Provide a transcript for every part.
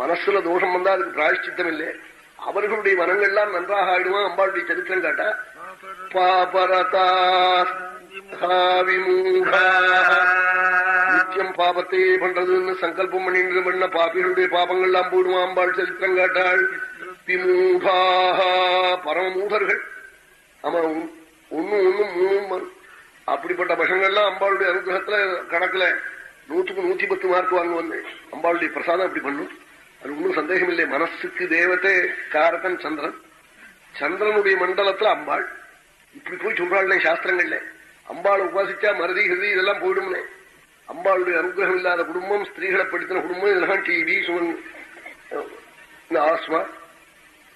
மனசுல தோஷம் வந்தா அதுக்கு பிராயஷ்டித்தம் இல்லை அவர்களுடைய மனங்கள்லாம் நன்றாக ஆயிடுவான் அம்பாளுடைய சரித்திரம் காட்டா பாபரதா நித்தியம் பாபத்தையே பண்றதுன்னு சங்கல்பம் பண்ணிட்டு பண்ண பாப்பிகளுடைய பாபங்கள்லாம் போடுவான் அம்பாள் சரித்திரம் காட்டாள் விமூகாக பரமமூடர்கள் ஆமா ஒன்னும் ஒன்னும் மூணும் அப்படிப்பட்ட பசங்கள்லாம் அம்பாளுடைய அனுகிரகத்துல கணக்குல நூற்றுக்கு நூத்தி பத்து மார்க் வாங்க வாங்குவாங்க அம்பாளுடைய பிரசாதம் அப்படி பண்ணும். அது ஒன்றும் சந்தேகம் இல்லை மனசுக்கு தேவத்தை காரகன் சந்திரன். சந்திரனுடைய மண்டலத்துல அம்பாள். இப்படி போய் சொல்றாள்னே சாஸ்திரங்கள்ல. அம்பாள் உபாசிச்சா மருதி ஹிருதி இதெல்லாம் போயிடும்னே. அம்பாளுடைய அனுகிரகம் இல்லாத குடும்பம் ஸ்திரீகளை படுத்தின குடும்பம் இதெல்லாம் டிவி சுமன் ஆஸ்மா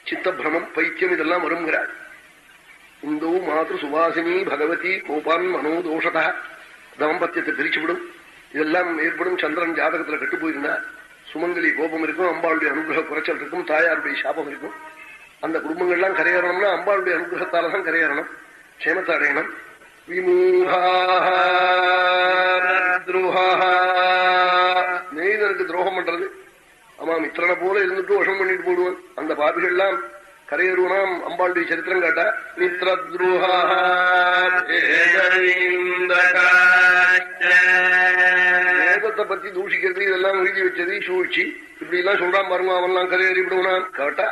சித்தபிரமம் பைத்தியம் இதெல்லாம் வருங்கிறாள் இந்தோ மாதృ சுவாசினி பகவதி கோபான் மனோதோஷதா தாம்பத்தியத்தை பிரிச்சுவிடும். இதெல்லாம் ஏற்படும் சந்திரன் ஜாதகத்துல கெட்டு போயிருந்தா. சுமங்கலி கோபம் இருக்கும் அம்பாளுடைய அனுகிரக குறைச்சல் இருக்கும் தாயாருடைய சாபம் இருக்கும். அந்த குடும்பங்கள்லாம் கரையேறணும்னா அம்பாளுடைய அனுகிரகத்தால தான் கரையேறணும். க்ஷேமத்தை அடையணும். நெய்தனுக்கு துரோகம் பண்றது. ஆமா மித்திரனை போல இருந்துட்டு வசம் பண்ணிட்டு போடுவான். அந்த பாபிகள்லாம் கரையருணாம் அம்பாளுடைய சரித்திரம் கேட்டா மித்ரத்ருஹா வேதத்தை பத்தி தூஷிக்கிறது இதெல்லாம் எழுதி வச்சது சூழ்ச்சி. இப்படி எல்லாம் சொல்றான் பாருங்க அவன்லாம் கரையேறி விடுவனான் காட்டா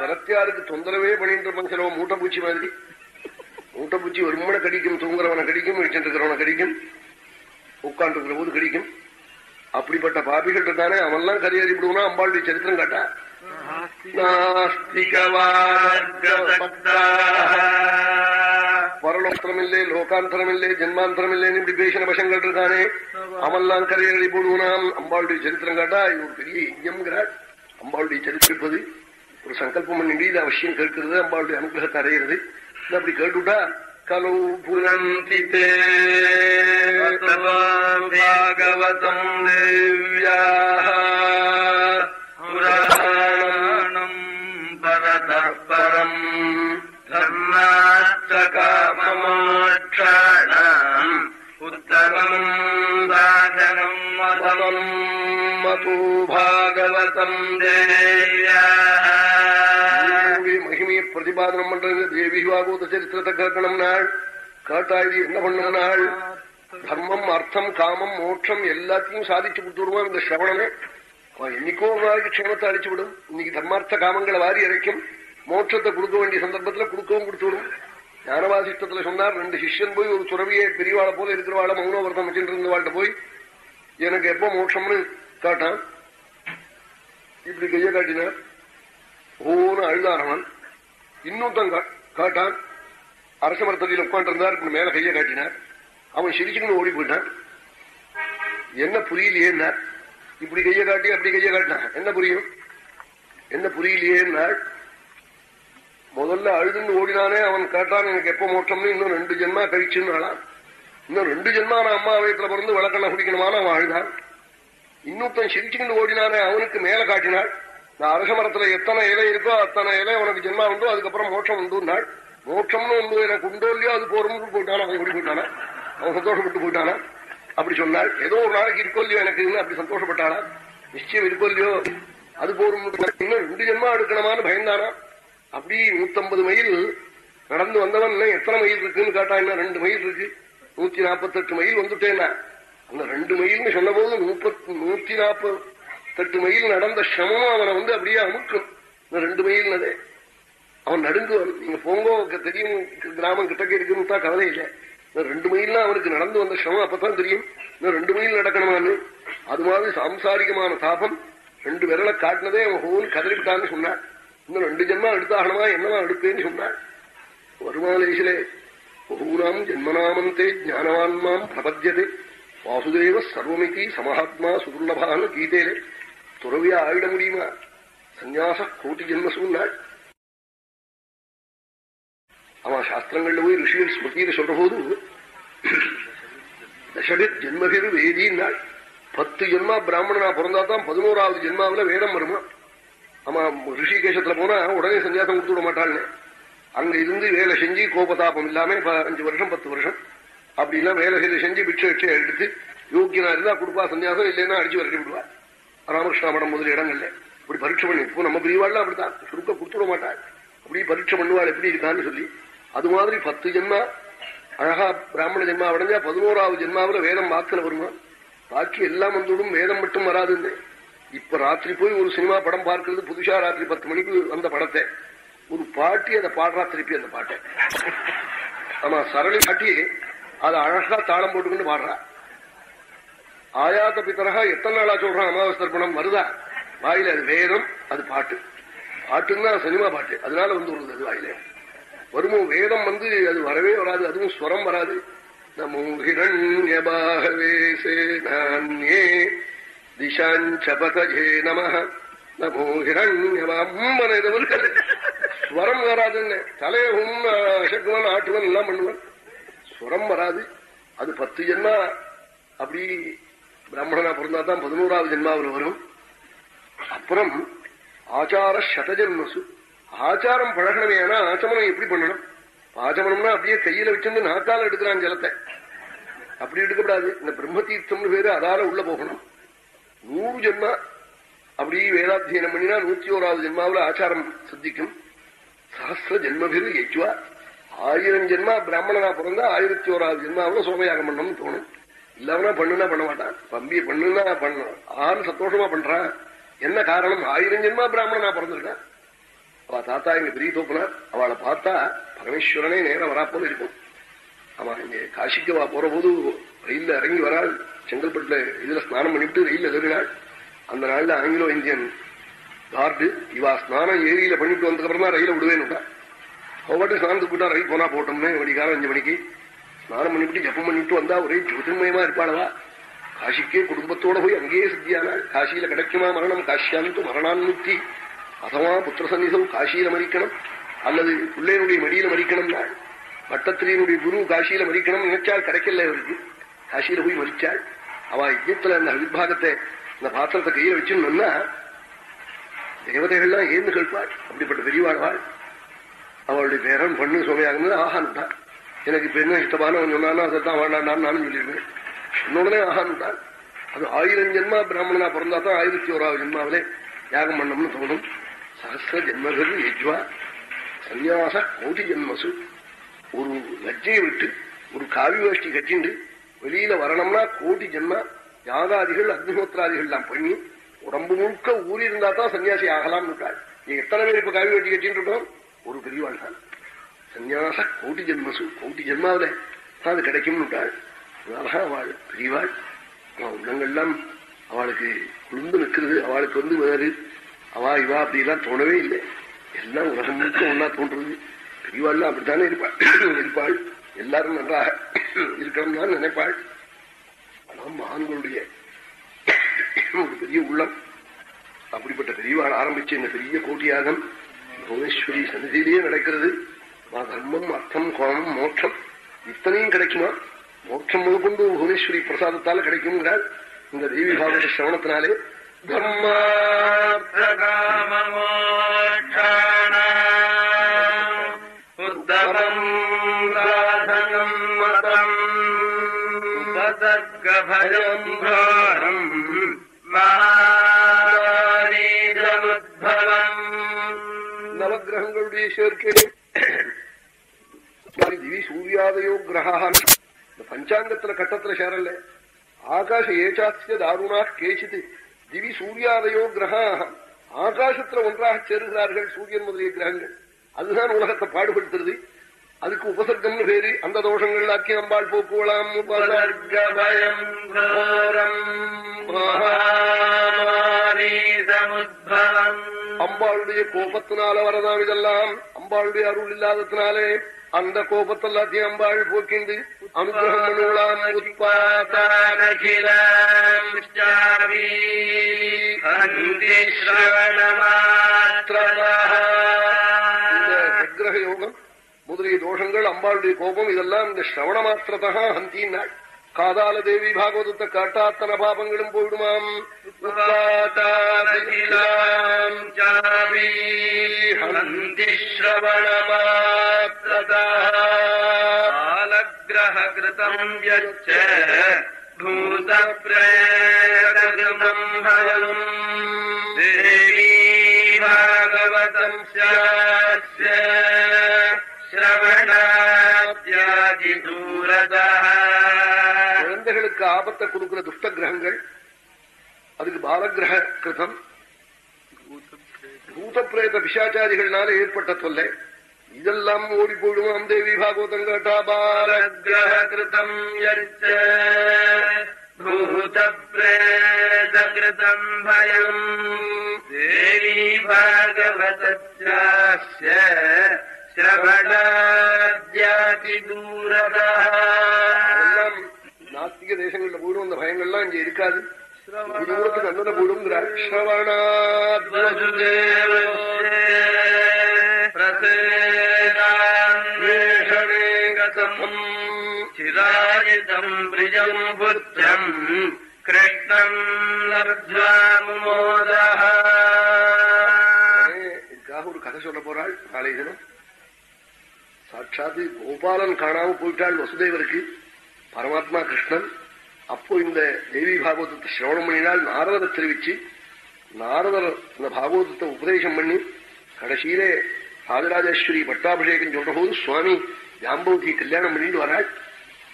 சரத்தியாருக்கு தொந்தரவே பண்ணிட்டு இருப்பாங்க. சில மூட்டை பூச்சி மாதிரி. மூட்டை பூச்சி வருமனை கடிக்கும் தூங்குறவனை கடிக்கும் வச்சுட்டு இருக்கிறவனை கடிக்கும். உட்கார்ந்து இருக்கிற போது கிடைக்கும் அப்படிப்பட்ட பாபிகள் இருக்கானே அவன்லாம் கரையேறி விடுவனா அம்பாளுடைய சரித்திரம் காட்டா. பரலோத்திரமில்லே லோகாந்தரமில்லே ஜென்மாந்தரமில்லேன்னு இப்படி பேசின பசங்கள் இருக்கானே. அவன்லாம் கரையறி போடுவனாம் அம்பாளுடைய சரித்திரம் காட்டா. இது ஒரு பெரிய யஜ்யம்ங்கிறாள் அம்பாளுடைய சரித்திருப்பது ஒரு சங்கல்பம் பண்ணி இது அவசியம் கேட்கிறது அம்பாளுடைய அனுகிரகத்தை அடையிறது அப்படி கேட்டுட்டா கலு புரந்தி பாகவதம் தேவ்யா புராணம் பரதः பரம் தர்மாச்சகாமோட்சாணாம் உத்தமம் சாதனம் மதம் மது பாகவதம் தேவ்யா மகிமையை பிரதிபாதனம் பண்றது தேவி பாகவத சரித்திரத்தை கேட்கணும் நாள் கேட்டா இது என்ன பண்ணும் நாள் தர்மம் அர்த்தம் காமம் மோட்சம் எல்லாத்தையும் சாதிச்சு கொடுத்துருவான் இந்த சிரவணமே என்னைக்கோ ஒரு நாளைக்கு க்ஷேமத்தை அழிச்சு விடும் இன்னைக்கு தர்மார்த்த காமங்களை வாரி இறைக்கும். மோட்சத்தை கொடுக்க வேண்டிய சந்தர்ப்பத்துல கொடுக்கவும் கொடுத்து விடும். ஞானவாசிஷ்டத்துல சொன்னார் ரெண்டு சிஷ்யன் போய் ஒரு துறவியை பெரியவாளை போல இருக்கிறவாளை மௌனவர்த்தம் வச்சுட்டு இருந்தவாள்கிட்ட போய் எனக்கு எப்போ மோட்சம்னு காட்டான்? இப்படி கைய காட்டினார். ஓன்னு அழுதாரவன் இன்னொருத்தன் காட்டான். அரச மரத்தடியில் உட்காந்துருந்தார் மேல கைய காட்டினார். அவன் சிரிச்சுன்னு ஓடி போயிட்டான். என்ன புரியலையேன்னா இப்படி கைய காட்டி அப்படி கைய காட்டினான் என்ன புரியும்? என்ன புரியலையேன்னா முதல்ல அழுதுன்னு ஓடினானே அவன் கேட்டான் எனக்கு எப்ப மோட்டம்னு இன்னும் ரெண்டு ஜென்மா கழிச்சுன்னு இன்னும் ரெண்டு ஜென்மா நான் அம்மா வயத்துல பிறந்து விளக்கண்ண குடிக்கணுமான அவன் அழுதான். இன்னொருத்தன் சிரிச்சுக்கிட்டு ஓடினானே அவனுக்கு மேல காட்டினாள். நான் அரச மரத்துல எத்தனை இலை இருக்கோ அத்தனை இலை உனக்கு ஜென்மா உண்டோ அதுக்கப்புறம் மோட்சம் உண்டுனாள் மோட்சம்னு உண்டு எனக்கு உண்டோ இல்லையோ அது போறோம்னு போயிட்டானா அவன் ஓடி போயிட்டானா? அவன் சந்தோஷப்பட்டு போயிட்டானா? அப்படி சொன்னாள். ஏதோ ஒரு நாளைக்கு இருக்கோ இல்லையோ எனக்கு அப்படி சந்தோஷப்பட்டானா நிச்சயம் இருக்கோ இல்லையோ அது போரும் இன்னும் ரெண்டு ஜென்மா எடுக்கணுமான்னு பயந்தானா? அப்படி நூத்தம்பது மைல் நடந்து வந்தவன் எத்தனை மைல் இருக்குன்னு கேட்டா என்ன ரெண்டு மைல் இருக்கு. நூத்தி நாற்பத்தெட்டு மைல் வந்துட்டேன்னா. அந்த ரெண்டு மைல்னு சொன்ன போது முப்பத்தி நூத்தி நாற்பத்தெட்டு மைல் நடந்த சிரமமும் அவனை வந்து அப்படியே அமுக்கும். இந்த ரெண்டு மைல்னதே. அவன் நடுங்குவன். நீங்க போங்கோ தெரியும் கிராமம் கிட்டக்க இருக்குன்னு தான் கவலை இல்லை. ரெண்டு மைல் அவனுக்கு நடந்து வந்த சிரமம் அப்பதான் தெரியும். ரெண்டு மைல் நடக்கணுமான்னு. அது மாதிரி சாம்சாரிகமான தாபம். ரெண்டு விரலை காட்டினதே அவன் ஹோன் கதறிவிட்டான்னு சொன்னான் இன்னும் ரெண்டு ஜென்மா எடுத்தாகணுமா என்னவா எடுப்பேன்னு சொன்னாள் வருமாலேசிலே பகூனாம் ஜென்மநாமந்தே ஜானவான்மாம் பிரபத்தியது வாசுதேவ சர்வமிதி சமஹாத்மா சுதுர்லபான்னு கீதையிலே துறவியா ஆயிட முடியுமா? சந்நியாச கோட்டி ஜென்மசூன்னாள் அவன் சாஸ்திரங்கள்ல போய் ரிஷிகள் ஸ்மிருதியில சொல்ற போது ஜென்மகிரு ஜென்மபிர் வேதினாள் பத்து ஜென்மா பிராமணனா பிறந்தாதான் பதினோராவது ஜென்மாவில வேதம் வருமா ஆமா ரிஷிகேசத்துல போனா உடனே சன்னியாசம் கொடுத்து விட மாட்டாள்னு அங்க இருந்து வேலை செஞ்சு கோபதாபம் இல்லாம அஞ்சு வருஷம் பத்து வருஷம் அப்படின்னா வேலை செய்து செஞ்சு பிட்சை வச்சு எடுத்து யோக்கியனா இருந்தா கொடுப்பா சன்னியாசம் இல்லைன்னா அடிச்சு வரட்டி விடுவா ராமகிருஷ்ணா மடம் முதல் இடங்கள்ல இப்படி பரீட்சை பண்ணி இப்போ நம்ம பிரிவாள்லாம் அப்படித்தான் சுருக்க கொடுத்துட மாட்டாள் அப்படி பரீட்சை பண்ணுவாள் எப்படி இருக்கான்னு சொல்லி அது மாதிரி பத்து ஜென்மா அழகா பிராமண ஜென்மா அடைஞ்சா பதினோராவது ஜென்மாவில வேதம் வாக்குல வருமா? பாக்கி எல்லாம் வந்தோடும் வேதம் மட்டும் வராதுன்னு. இப்ப ராத்திரி போய் ஒரு சினிமா படம் பார்க்கறது புதுசா ராத்திரி பத்து மணிக்கு வந்த படத்தை. ஒரு பாட்டி அதை பாடுறா திருப்பி அந்த பாட்டை. ஆமா சரளி பாட்டி அதை அழகா தாளம் போட்டுக்கொண்டு பாடுறா. ஆயாத பித்தரகா எத்தனை நாளா சொல்றான் அமாவாசை தர்ப்பணம் வருதா? வாயில அது வேதம் அது பாட்டு. பாட்டுன்னா சினிமா பாட்டு. அதனால வந்து வருது அது வாயில. வருமோ? வேதம் வந்து அது வரவே வராது அதுவும் ஸ்வரம் வராது. நமோ ஹிரண்யபாகவேசே நானியே திசாஞ்சபதே நம நமோ ஹிரண்யபாம்பன இது ஸ்வரம் வராதுன்னு. தலைய உம் அசக்குவன் ஆட்டுவன் எல்லாம் பண்ணுவன். ஸ்வரம் வராது. அது பத்து ஜென்மா. அப்படி பிராமணனா பிறந்தா தான் பதினோராவது ஜென்மாவில் வரும். அப்புறம் ஆச்சார சதஜன்மசு. ஆச்சாரம் பழகணுமே ஆனா ஆச்சமனம் எப்படி பண்ணணும்? ஆச்சமனம்னா அப்படியே கையில வச்சிருந்து நாக்கால எடுக்கிறான் ஜலத்தை. அப்படி எடுக்கப்படாது. இந்த பிரம்ம தீர்த்தம்னு பேரு அதால உள்ள போகணும். நூறு ஜென்மா அப்படி வேதாத்தியனம் பண்ணினா நூத்தி ஓராவது ஜென்மாவில் ஆச்சாரம் சித்திக்கும். சஹசிர ஜென்மபிரு எச்சுவா ஆயிரம் ஜென்மா பிராமணனா பிறந்தா ஆயிரத்தி ஓராவது ஜென்மாவில் சோமயாகம் பண்ணணும்னு தோணும். இல்லவனா பண்ணுனா பண்ண மாட்டான் பம்பி பண்ணுனா பண்ணணும் ஆறு சந்தோஷமா பண்றான். என்ன காரணம்? ஆயிரம் ஜென்மா பிராமணனா பிறந்திருக்கான். அவ தாத்தா இங்க பெரிய தோப்புனா அவளை பார்த்தா பரமேஸ்வரனே நேரம் வராப்போல இருக்கும். அவன் இங்க காசிக்கு வா போற போது ரயில்ல இறங்கி வராள். செங்கல்பட்டுல இதுல ஸ்நானம் பண்ணிவிட்டு ரயில்ல ஏறினாள். அந்த நாள்ல ஆங்கிலோ இந்தியன் கார்டு இவா ஸ்நானம் ஏரியில பண்ணிட்டு வந்ததுக்கு அப்புறம் ரயில விடுவேன்னு அவட்டு ஸ்நானத்துக்கு கூட்டா ரயில் போனா போட்டோம்னு வடிகாலம் அஞ்சு மணிக்கு. ஸ்நானம் பண்ணிவிட்டு ஜப்பம் பண்ணிட்டு வந்தா ஒரே ஜோதிர்மயமா இருப்பாளவா. காசிக்கே குடும்பத்தோட போய் அங்கேயே சித்தியானா காசியில கிடைக்குமா மரணம்? காசியான்னு மரணான்முக்தி அதமா புத்திரசன்னிதம் காஷியில மறிக்கணும். அல்லது பிள்ளையனுடைய மடியில மறிக்கணும். நாள் பட்டத்திரியனுடைய குரு காஷியில மறிக்கணும் நினைச்சால் கிடைக்கல அவருக்கு காஷியில போய் மறிச்சாள் அவ யஜ்யத்துல அந்த அவிர்வாகத்தை இந்த பாத்திரத்தை கையில வச்சுன்னா தேவதைகள்லாம் ஏந்து கேட்பாள் அப்படிப்பட்ட பெரியவாழ்வாள். அவளுடைய பேரன் பண்ணு சுவாமியாகும்போது ஆஹான்ட்டான் எனக்கு இப்ப என்ன இஷ்டமானவன் சொன்னானா அதான் வேண்டாண்டான்னு நானும் சொல்லியிருக்கேன் உடனே ஆஹான்ட்டான் அது ஆயிரம் ஜென்மா பிராமணனா பிறந்தா தான் ஆயிரத்தி ஓராவது ஜென்மாவிலே யாகம் பண்ணணும்னு தோணும். சஹசிர ஜென்மகள் யஜ்வா சந்நியாச கோடி ஜென்மசு. ஒரு லஜ்ஜையை விட்டு ஒரு காவி வேஷ்டி கட்டிண்டு வெளியில வரணும்னா கோடி ஜென்மா யாகாதிகள் அக்னிஹோத்திராதிகள் எல்லாம் பண்ணி உடம்பு முழுக்க ஊறி இருந்தா தான் சன்னியாசி ஆகலாம் இருக்காள். நீ எத்தனை பேர் இப்ப காவி வேட்டி கட்டின்னு இருக்கோம்? ஒரு பெரியவாள் தான். சந்நியாச கோட்டி ஜென்மசு. கோடி ஜென்மாவில தான் அது கிடைக்கும் அதனால அவள் பெரியவாள். உள்ளங்கள் உள்ளங்கள்லாம் அவளுக்கு குளிர்ந்து நிற்கிறது. அவளுக்கு வந்து வேறு அவா இவா அப்படிலாம் தோணவே இல்லை. எல்லாம் உலகம் முழுக்க ஒன்னா தோன்றது பெரியவாள்லாம் அப்படித்தானே இருப்பாள். இருப்பாள். எல்லாரும் நன்றாக இருக்கணும் தான் நினைப்பாள். ஆனால் மகான்களுடைய ஒரு பெரிய உள்ளம். அப்படிப்பட்ட பெரியவாள் ஆரம்பிச்ச இந்த பெரிய கோட்டியாகம் புவனேஸ்வரி சன்னிதியிலேயே நடக்கிறது. தர்மம் அர்த்தம் கோணம் மோட்சம். இத்தனையும் கிடைக்குமா? மோட்சம் முதற்கொண்டு புவனேஸ்வரி பிரசாதத்தால கிடைக்குங்கிறாள் இந்த தேவி பாகவத சிரவணத்தினாலே நவகிரகங்களுடைய சேர்க்கை திவி சூர்யாதயோ கிரகான் பஞ்சாங்கத்துல கட்டத்துல சேரல ஆகாஷ ஏச்சாத்திய தாருணா கேச்சித்து திவி சூரியாதயோ கிரகாக ஆகாசத்துல ஒன்றாக சேருகிறார்கள் சூரியன் முதலிய கிரகங்கள். அதுதான் உலகத்தை பாடுபடுத்துறது. அதுக்கு உபசர்க்கம்னு பேரு. அந்த தோஷங்கள் ஆக்கி அம்பாள் போக்குவலாம். அம்பாளுடைய கோபத்தினால வரதாம் இதெல்லாம். அம்பாளுடைய அருள் இல்லாததுனாலே அந்த கோபத்தெல்லாத்தையும் அம்பாள் போக்கிண்டு அனுகிரகம் பண்ணுவலாம் இந்த சக்கிரக யோகம் முதலிய தோஷங்கள் அம்பாளுடைய கோபம் இதெல்லாம் இந்த ஸ்ரவண மாத்திரதா ஹந்தினாள் காதால தேவி பாகவதத்தை காட்டா அத்தனை பாபங்களும் போயிடுமாம். காலகிரகிருதம் யச்ச பூதப்ரேதம் பயம் தேவி பாகவதம் ஸ்யாஸ்ய தூரதா ஆபத்தை கொடுக்கிற துஷ்ட கிரகங்கள் அதுக்கு பாலகிரக கிருதம் பூத பிரேத பிசாச்சாரிகள்னால ஏற்பட்ட தொல்லை. இதெல்லாம் ஓடி போயிடுவாம் தேவி பாகவதம் கேட்டா பாலகிரக கிருதம் பூத பிரேத கிருதம் பயம். தேவி பாகவதஸ்ய ஸ்ரவணாத்யாதி நாஸ்திக தேசங்கள்ல போயிடும் அந்த பயங்கள்லாம் இங்க இருக்காது. தூரத்துக்கு அண்ணன போயிடுங்கிறார் சிராஜிதம் பிரிஜம் புத்திரம். கிருஷ்ணம் லப்த்வா முமோதः இதுக்காக ஒரு கதை சொல்ல போறாள். நாளை தினம். சாட்சாத்து கோபாலன் காணாம போயிட்டாள் வசுதேவருக்கு. பரமாத்மா கிருஷ்ணன். அப்போ இந்த தேவி பாகவதத்தை சிரவணம் பண்ணினால் நாரதரை தெரிவிச்சு நாரதர் இந்த பாகவதத்தை உபதேசம் பண்ணி கடைசியிலே ராஜராஜேஸ்வரி பட்டாபிஷேகம் சொல்ற போது சுவாமி ஜாம்பவதி கல்யாணம் பண்ணிட்டு வராள்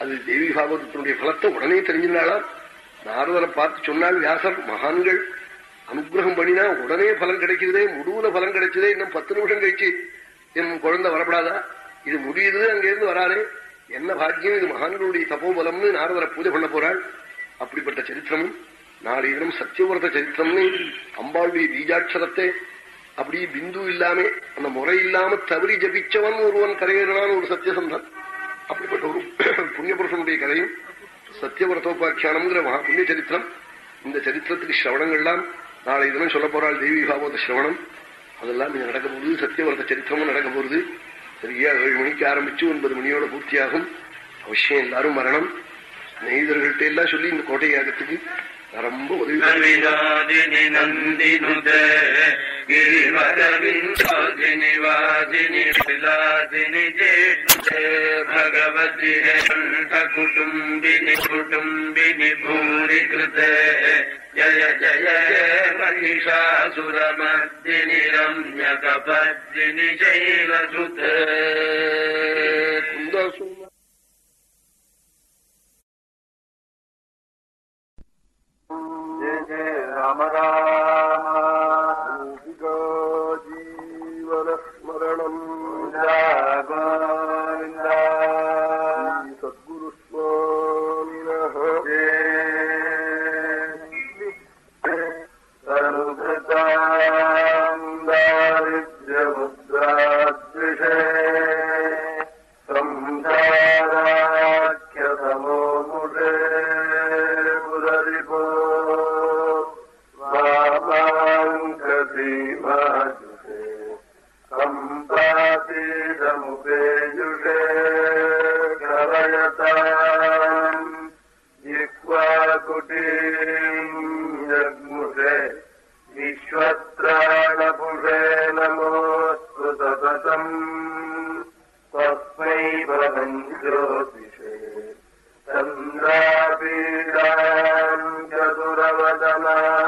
அது தேவி பாகவதத்தினுடைய பலத்தை உடனே தெரிஞ்சிருந்தாளாம். நாரதரை பார்த்து சொன்னால் வியாசர் மகான்கள் அனுகிரகம் பண்ணினா உடனே பலன் கிடைக்கிறதே முடிவுல பலன் கிடைச்சதே இன்னும் பத்து நிமிஷம் கழிச்சு என் குழந்தை வரப்படாதா? இது முடியுது அங்கிருந்து வரானே என்ன பாக்கியம்? இது மகான்களுடைய தபோபலம்னு நாரதரை பூஜை பண்ண போறாள். அப்படிப்பட்ட சரித்திரமும் நாளை தினம் சத்தியவிரத சரித்திரம்னு அம்பாளுடைய பீஜாட்சரத்தை அப்படி பிந்து இல்லாம அந்த முறை இல்லாம தவறி ஜபிச்சவன் ஒருவன் கரையேறான ஒரு சத்தியசந்தன். அப்படிப்பட்ட ஒரு புண்ணியபுருஷனுடைய கதையும் சத்தியவிரதோபாக்கியானம்ங்கிற மகா புண்ணிய சரித்திரம். இந்த சரித்திரத்துக்கு சிரவணங்கள்லாம் நாளை தினம் சொல்ல போறாள் தேவி பாகவத சிரவணம் அதெல்லாம் இங்க நடக்க போகுது. சத்தியவிரத சரித்திரமும் நடக்க போகுது. சரியா ஏழு மணிக்கு ஆரம்பிச்சு ஒன்பது மணியோட பூர்த்தியாகும்? அவசியம் எல்லாரும் வரணும் நெய்தர்கள்ட்ட எல்லாம் சொல்லி இந்த கோட்டை யாகத்துக்கு ரொம்ப உதவி गिरिवरविन् निवासिनि विलासिनि जेष्ठे भगवति कुटुम्बिनि कुटुम्बिनि भूरि कृते जय जय मनिषासुरमर्दिनि रम्यकपद्दिनि शैलसुते जय जय राम राम सम्पातीदमुपेयुषे कलयताम् जिह्वाकुटीम् जग्मुषे विश्वत्राणपुषे नमोऽस्तु सततम् तस्मै परम् ज्योतिषे चन्द्रापीडाम् चतुरवदनाम्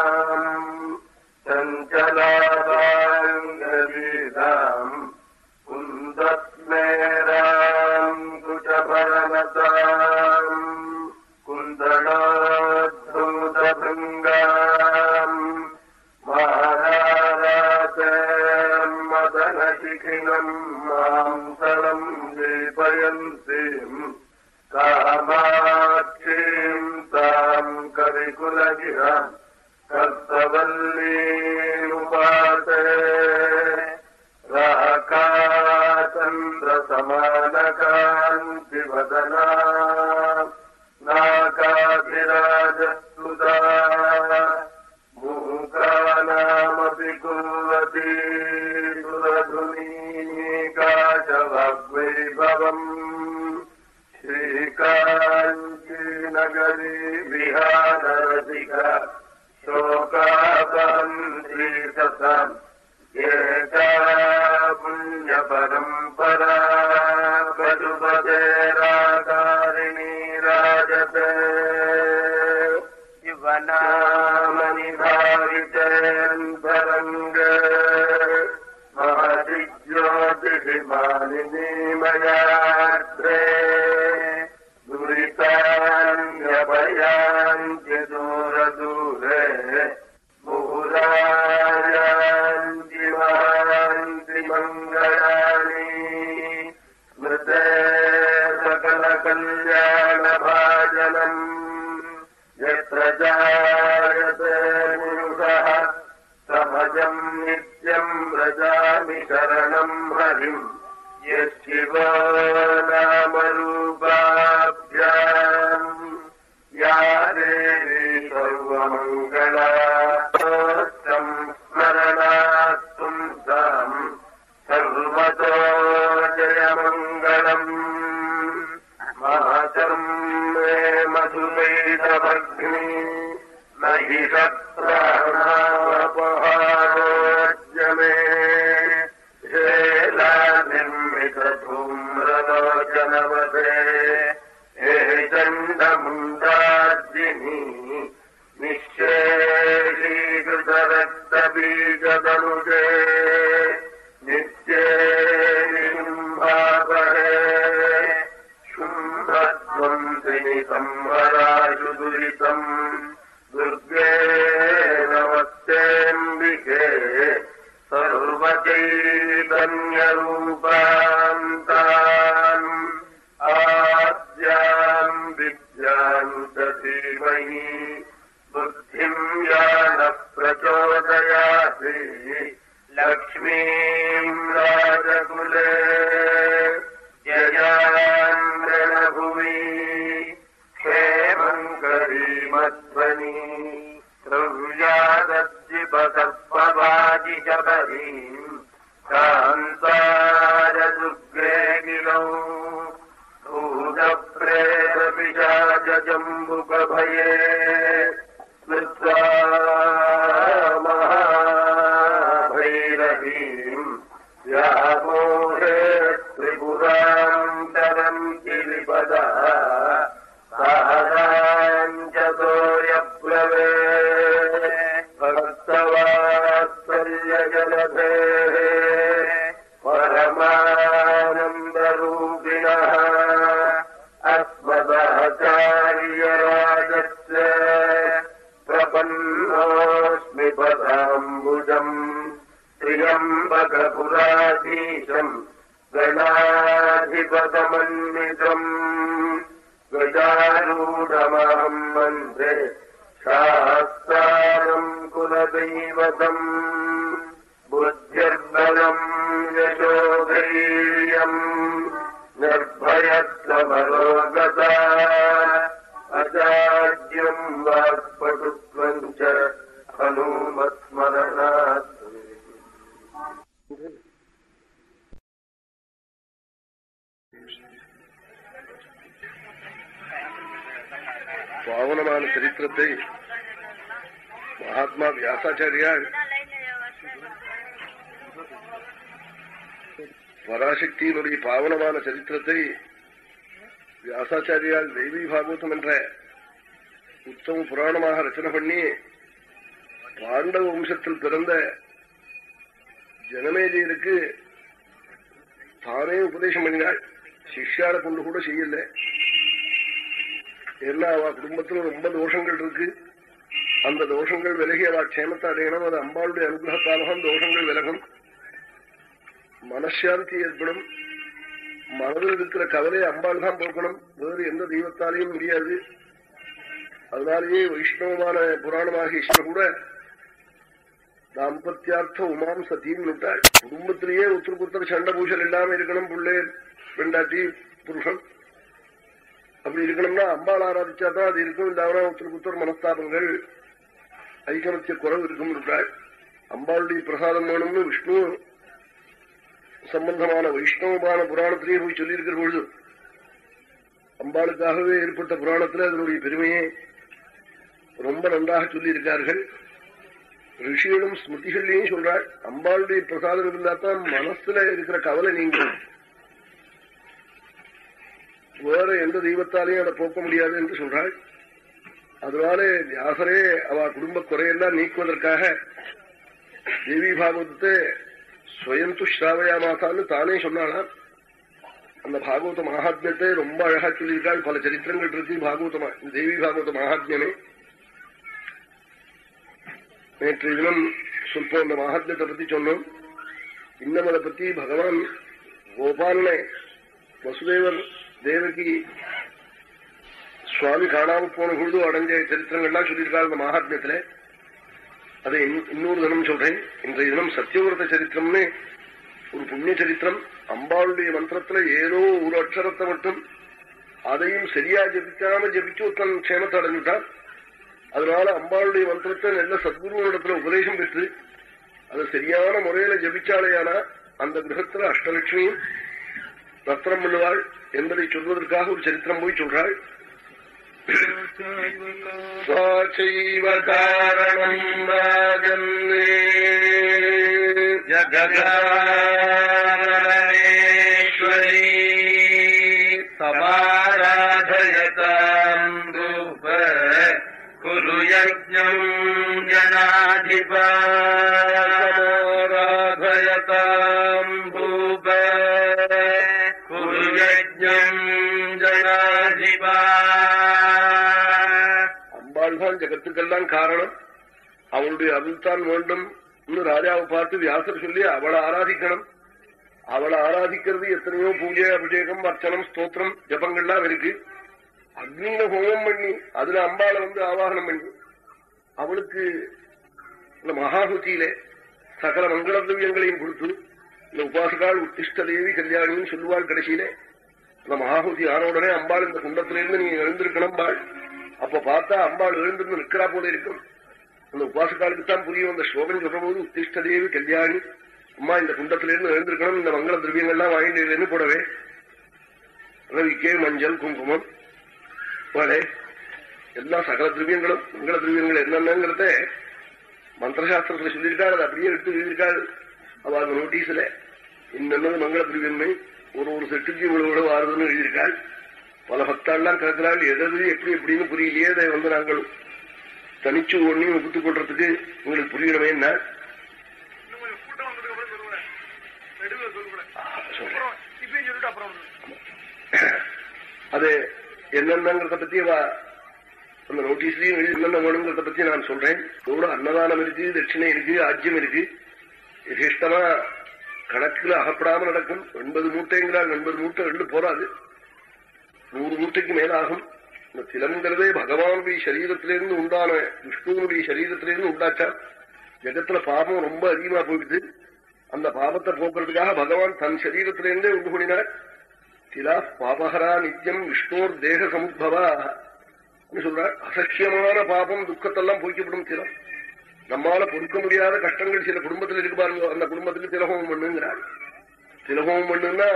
மதுரை நமக்கு மகிஷத்ரா अजाड्यम् वाक्पटुत्वम् च हनुमत्स्मरणात् பாவனமான சரித்திரத்தை மகாத்மா வியாசாச்சாரியால் பராசக்தியினுடைய பாவனமான சரித்திரத்தை வியாசாச்சாரியால் தெய்வீ பாகவதம் என்ற உத்தம புராணமாக ரச்சனை பண்ணி பாண்டவ வம்சத்தில் பிறந்த ஜனமேஜியருக்கு தானே உபதேசம் பண்ணினாள். சிஷ்யார கொண்டு கூட செய்யல. ஏன்னா அவ குடும்பத்துல ரொம்ப தோஷங்கள் இருக்கு. அந்த தோஷங்கள் விலகி அவ க்ஷேமத்தை அடையணும். அது அம்பாளுடைய அனுகிரகத்தாலும் தோஷங்கள் விலகும். மனசாந்தி ஏற்படும். மனதில் இருக்கிற கவலை அம்பாள் தான் போக்கணும். வேறு எந்த தெய்வத்தாலையும் முடியாது. அதனாலேயே வைஷ்ணவமான புராணமாக இஷ்டம் கூட தாம்பத்தியார்த்த உமாம் சத்தியும் விட்டாள் குடும்பத்திலேயே ஒருத்தருக்கு ஒருத்தர் சண்டை பூசல் இல்லாம இருக்கணும் பிள்ளை பெண்டாட்டி புருஷன். அப்படி இருக்கணும்னா அம்பாள் ஆராதிச்சா தான் அது இருக்கும். இல்லாம ஒருத்தருக்கு ஒருத்தர் மனஸ்தாபங்கள் ஐக்கமத்திய குறவு இருக்கும் விட்டாள் அம்பாளுடைய பிரசாதம் வேணும்னு விஷ்ணு சம்பந்தமான வைஷ்ணவமான புராணத்திலேயே போய் சொல்லியிருக்கிற பொழுது அம்பாளுக்காகவே ஏற்பட்ட புராணத்துல அதனுடைய பெருமையை ரொம்ப நன்றாக சொல்லி இருக்கார்கள் ரிஷிகளும் ஸ்மிருதிகள்லையும் சொல்றாள் அம்பாளுடைய பிரசாதம் இருந்தாத்தான் மனசுல இருக்கிற கவலை நீங்கும். வேற எந்த தெய்வத்தாலையும் அதை போக்க முடியாது என்று சொல்றாள். அதனால வியாசரே அவ குடும்ப குறையெல்லாம் நீக்குவதற்காக தேவி பாகவதத்தை ஸ்வயந்து ஸ்ராவயா மாசான்னு தானே சொன்னாலாம் அந்த பாகவத மகாத்மியத்தை ரொம்ப அழகா சொல்லியிருக்காள். பல சரித்திரங்கள் இருக்கு பாகவத தேவி பாகவத மகாத்மியமே நேற்று தினம் சொல்போம் இந்த மகாத்மியத்தை பத்தி சொன்னோம். இன்னும் அதை பத்தி பகவான் கோபாலனை வசுதேவர் தேவகி சுவாமி காணாம போன பொழுது அடைஞ்ச சரித்திரங்கள்லாம் சொல்லியிருக்காள் இந்த மகாத்மியத்துல. அதை இன்னொரு தினம் சொல்றேன். இன்றைய தினம் சத்தியவிரத சரித்திரம்னு ஒரு புண்ணிய சரித்திரம். அம்பாளுடைய மந்திரத்துல ஏதோ ஒரு அக்ஷரத்தை மட்டும் அதையும் சரியா ஜபிக்காம ஜபிச்சு தன் க்ஷேமத்தை அடைஞ்சுட்டான். அதனால அம்பாளுடைய மந்திரத்தை நல்ல சத்குருவனிடத்துல உபதேசம் பெற்று அதை சரியான முறையில ஜபிச்சாலேயானா அந்த கிரகத்துல அஷ்டலட்சுமியும் ரத்னம் பண்ணுவாள் என்பதை சொல்வதற்காக ஒரு சரித்திரம் போய் சொல்றாள். காரணம் ராஜன்னே ஜகதாரணேஸ்வரி ஜனாதிபாராதயதாம் பூப குரு ஜனாதிபா அம்பாள் ஜகத்துக்கெல்லாம் காரணம். அவளுடைய அருள்தான் வேண்டும். ராஜாவை பார்த்து வியாசர் சொல்லி அவளை ஆராதிக்கணும். அவளை ஆராதிக்கிறது எத்தனையோ பூஜை அபிஷேகம் அர்ச்சனம் ஸ்தோத்திரம் ஜபங்கள்லாம் இருக்கு. அக்னியில ஹோமம் பண்ணி அதுல அம்பாளை வந்து ஆவாகனம் பண்ணி அவளுக்கு இந்த மகாகுச்சியிலே சகல மங்கள திரவியங்களையும் கொடுத்து இந்த உபாசகால் உத்திஷ்ட தேவி கல்யாணின்னு சொல்லுவாள் கடைசியிலே. இந்த மகாகுதி ஆனவுடனே அம்பாள் இந்த குண்டத்திலிருந்து நீங்க எழுந்திருக்கணும் பாள். அப்ப பார்த்தா அம்பாள் எழுந்திருந்து நிற்கிறா போல இருக்கும். அந்த உபாசகாலுக்கு தான் புரியும் அந்த ஸ்லோகம் சொல்ற போது உத்திஷ்ட தேவி கல்யாணி அம்மா இந்த குண்டத்திலிருந்து எழுந்திருக்கணும் இந்த மங்கள திரவியங்கள்லாம் வாங்கிட்டு போடவே. ரவிக்கே மஞ்சள் குங்குமம் வடை எல்லா சகல திரவியங்களும் மங்கள திரவியங்கள் என்னென்னங்கிறத மந்திரசாஸ்திரத்துல சொல்லியிருக்காள் அதை அப்படியே எடுத்து எழுதியிருக்காள் அவ அந்த நோட்டீஸ்ல இன்னென்னது மங்கள திரவியன்மை ஒரு ஒரு செட்டுக்கு இவ்வளவு வாருதுன்னு எழுதியிருக்காள் பல பக்தாள்லாம் கேட்கிறாள் எதது எப்படி எப்படின்னு புரியலையே அதை வந்து நாங்கள் தனிச்சு ஒன்னையும் ஒப்புத்துக் கொள்றதுக்கு உங்களுக்கு புரியணுமே என்ன? அது என்னென்னங்கிறத பத்தி அந்த நோட்டீஸ்லயும் எழுதி என்னென்ன வேணுங்கிறத பத்தி நான் சொல்றேன். ஒரு அன்னதானம் இருக்கு தட்சிணை இருக்கு ஆஜ்யம் இருக்கு. யசிஷ்டமா கணக்குல அகப்படாம நடக்கும். எண்பது மூட்டைங்கிறாங்க எண்பது மூட்டை ரெண்டு போறாது. நூறு மூட்டைக்கு மேலாகும். இந்த திலம்ங்கிறதே பகவானுடைய சரீரத்திலிருந்து உண்டான விஷ்ணுவனுடைய சரீரத்திலிருந்து உண்டாச்சா? ஜெகத்துல பாபம் ரொம்ப அதிகமா போயிடுது. அந்த பாபத்தை போக்குறதுக்காக பகவான் தன் சரீரத்திலிருந்தே உண்டு பண்ணினார். திலா பாபஹரா நித்தியம் விஷ்ணோர் தேக சமுத்பவா. சொல்றார். அசக்கியமான பாபம் துக்கத்தெல்லாம் போய்க்கப்படும் திலம் நம்மால பொறுக்க முடியாத கஷ்டங்கள் சில குடும்பத்தில் இருக்கு பாருங்க. அந்த குடும்பத்துக்கு திலகோமம் பண்ணுங்கிறார். திலகோமம் பண்ணுன்னா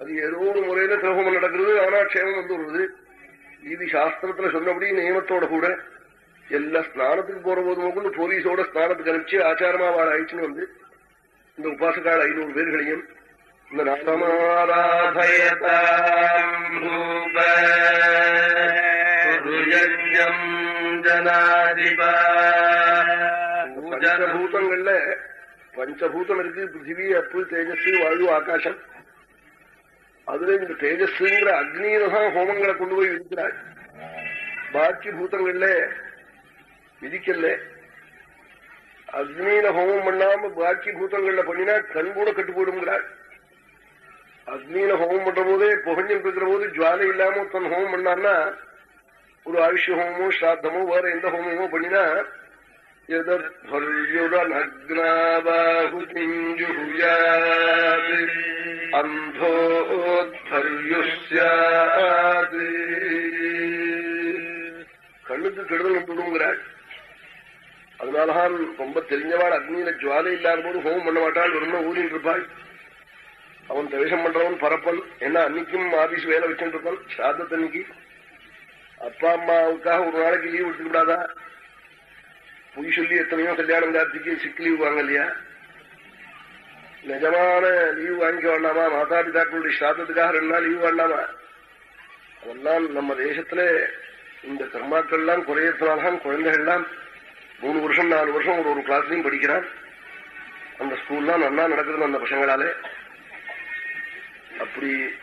அது ஏதோ ஒரு முறையில திலகோமம் நடக்கிறது ஆனா க்ஷேமம் வந்து வருது. இது சாஸ்திரத்துல சொன்னபடி நியமத்தோட கூட எல்லா ஸ்நானத்துக்கு போற போது கொண்டு போலீஸோட ஸ்நானத்துக்கு அனுப்பிச்சு ஆச்சாரமா வாழ ஆயிடுச்சுன்னு வந்து இந்த உபாசக்கால ஐநூறு பேர்களையும் இந்த பஞ்சபூதங்கள்ல பஞ்சபூதம் இருக்கு பிருத்திவி அப்பு தேஜஸ் வாயு ஆகாசம் அதுல இந்த தேஜஸ்ங்கிற அக்னியில்தான் ஹோமங்களை கொண்டு போய் விதிக்கிறாள் பாக்கி பூதங்கள்ல விதிக்கல அக்னியில ஹோமம் பண்ணாம பாக்கி பூதங்கள்ல பண்ணினா கண் கூட கட்டு போடுங்கிறாள் அக்னியில ஹோமம் பண்ற போதே புகஞ்சம் இருக்கிற போது ஜுவாலை இல்லாம தன் ஹோமம் பண்ணான்னா ஒரு ஆயுஷ ஹோமோ ஸ்ராத்தமோ வேற எந்த ஹோமமோ பண்ணினா எதர்யுடனக்னாபாஹுதிஞ்சுயாத் அந்தோத்பர்யுஸ்யாத் கண்ணுக்கு கெடுதல் வந்துடுங்கிறாள் அதனாலதான் ரொம்ப தெரிஞ்சவாள் அக்னியில ஜுவாலை இல்லாத போது ஹோமம் பண்ண மாட்டாள் ரொம்ப ஊரில் இருப்பாள். அவன் தவிஷம் பண்றவன் பரப்பன். என்ன அன்னைக்கும் ஆபீஸ் வேலை வச்சுட்டு இருப்பான் சாதத்தன்னைக்கு. அப்பா அம்மாவுக்காக ஒரு நாளைக்கு லீவ் எடுத்துக்கூடாதா பொய் சொல்லி எத்தனையோ கல்யாணம் கார்த்திக்கு சிக் லீவ் வாங்க இல்லையா? நிஜமான லீவ் வாங்கிக்க வேண்டாமா? மாதா பிதாக்களுடைய ஸ்ராத்தத்துக்காக ரெண்டு நாள் லீவ் வேண்டாமா? அதெல்லாம் நம்ம தேசத்துல இந்த கர்மாக்கள்லாம் குறையத்தினால்தான் குழந்தைகள்லாம் மூணு வருஷம் நாலு வருஷம் ஒரு ஒரு கிளாஸ்லயும் படிக்கிறான். அந்த ஸ்கூல்லாம் நல்லா நடக்குதுன்னு அந்த பசங்களாலே. அப்படி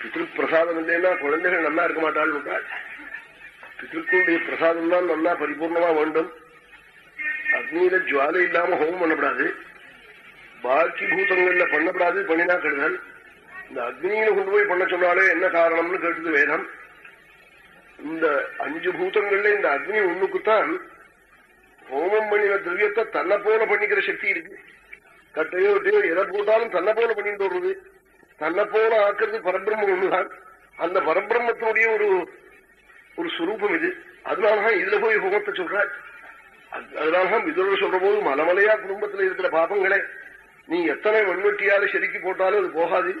பித்ரு பிரசாதம் இல்லைன்னா குழந்தைகள் நல்லா இருக்க மாட்டாள் பித்ருக்களுடைய பிரசாதம் தான் நல்லா பரிபூர்ணமா வேண்டும். அக்னியில ஜுவாலை இல்லாம ஹோமம் பண்ணப்படாது. பாக்கி பூதங்கள்ல பண்ணப்படாது பண்ணினா கெடுதல் இந்த அக்னியில கொண்டு போய் பண்ண சொன்னாலே என்ன காரணம்னு கேட்டது வேதம். இந்த அஞ்சு பூதங்கள்ல இந்த அக்னி ஒண்ணுக்குத்தான் ஹோமம் பண்ணின திரவியத்தை தன்னை போல பண்ணிக்கிற சக்தி இருக்கு. கட்டையோ எதை போட்டாலும் தன்னை போல பண்ணிட்டு வருது. தன்னை போல ஆக்குறது பரபிரம்மம் ஒண்ணுதான். அந்த பரபிரம்மத்தினுடைய ஒரு ஒரு சுரூபம் இது. அதனாலதான் இதுல போய் ஹோமத்தை சொல்றாள் அதனாலதான் விதுரர் சொல்ற போது மலமலையா குடும்பத்துல இருக்கிற பாபங்களே நீ எத்தனை மண்வெட்டியால செதுக்கி போட்டாலும் அது போகாது.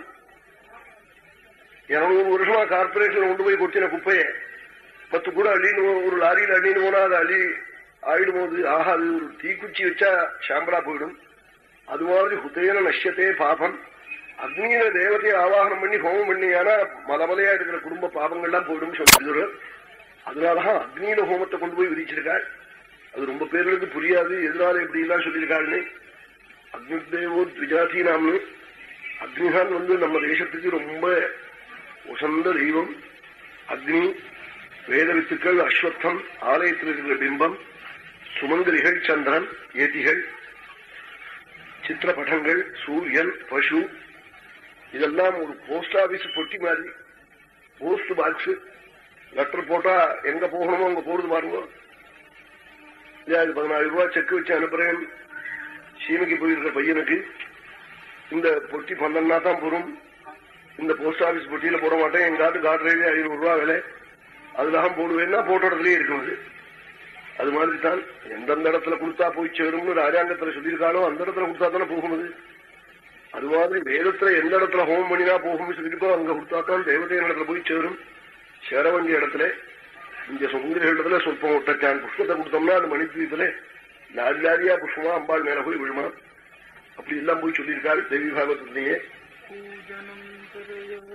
இருநூறு வருஷமா கார்பரேஷன் கொண்டு போய் கொட்டின குப்பையை பத்து கூட அள்ளின்னு ஒரு லாரியில் அள்ளின்னு போனா அது அள்ளி ஆயிடும் போது ஆஹா அது ஒரு தீக்குச்சி வச்சா சாம்பலா போயிடும். அது மாதிரி ஹுதேன நஷ்யத்தே பாபம். அக்னியில தேவத்தையை ஆவாகனம் பண்ணி ஹோமம் பண்ணியானா மலமலையா இருக்கிற குடும்ப பாபங்கள்லாம் போயிடும் சொல்லுறது அதனாலதான் அக்னியில ஹோமத்தை கொண்டு போய் விதிச்சிருக்காள் அது ரொம்ப பேர்களுக்கு புரியாது எதனால எப்படி எல்லாம் சொல்லியிருக்காள்னு அக்னிதேவோ திஜாதீனாம்னு அக்னிதான் வந்து நம்ம தேசத்துக்கு ரொம்ப உசந்த தெய்வம். அக்னி வேத வித்துக்கள் அஸ்வத்தம் ஆலயத்தில் இருக்கிற பிம்பம் சுமந்திரிகள் சந்திரன் ஏதிகள் சித்திரப்படங்கள் சூரியன் பசு இதெல்லாம் ஒரு போஸ்ட் ஆபீஸ் பொட்டி மாதிரி. போஸ்ட் பாக்ஸ் லெட்டர் போட்டா எங்க போகணுமோ அங்க போறது பாருங்க. இது பதினாயிரம் ரூபாய் செக் வச்சு அனுப்புறேன். சீமைக்கு போயிருக்கிற பையனுக்கு. இந்த பொட்டி பன்னெண்டா தான் போறோம் இந்த போஸ்ட் ஆபீஸ் பொட்டியில போட மாட்டேன். எங்காட்டு காட்டுறது ஐநூறு ரூபாய் விலை. அதுதான் போடுவேன்னா போட்ட இடத்துலயே இருக்கும் அது மாதிரி தான் எந்தெந்த இடத்துல கொடுத்தா போய் சேரும்னு ராஜாங்கத்துல சொல்லியிருக்காளோ அந்த இடத்துல கொடுத்தா தானே போகும்போது அது மாதிரி வேதத்துல எந்த இடத்துல ஹோமம் பண்ணினா போகும்னு சொல்லியிருக்கோ அங்க கொடுத்தா தான் தேவதையின் இடத்துல போய் சேரும். சேர வேண்டிய இடத்துல இங்க சுந்தர இடத்துல சொல்பம் ஒட்டச்சான். புஷ்பத்தை கொடுத்தோம்னா அந்த மணித்தீபத்துல லாரி லாரியா புஷ்பமா அம்பாள் மேல போய் விழுமா. அப்படி எல்லாம் போய் சொல்லியிருக்காள் தேவி பாகவத்திலேயே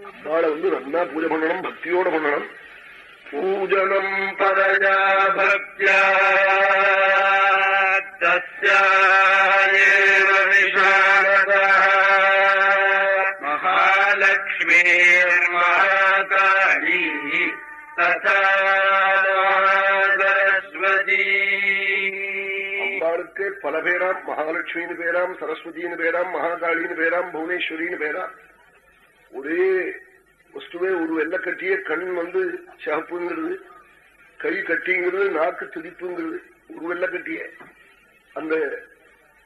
அம்பாளை வந்து நல்லா பூஜை பண்ணணும் பக்தியோட பண்ணணும். பூஜனம் பரயா பக்தியா தஸ்யாயேவ விசாரதः அம்பாளுக்கு பல பேராம் மகாலட்சுமின்னு பேராம் சரஸ்வதினு பேராம் மகாகாளின்னு பேராம் புவனேஸ்வரின்னு பேராம். ஒரே வஸ்துவே ஒரு வெள்ளை கட்டிய கண் வந்து சிவப்புங்கிறது கை கட்டிங்கிறது நாக்கு துடிப்புங்கிறது ஒரு வெள்ளை கட்டிய. அந்த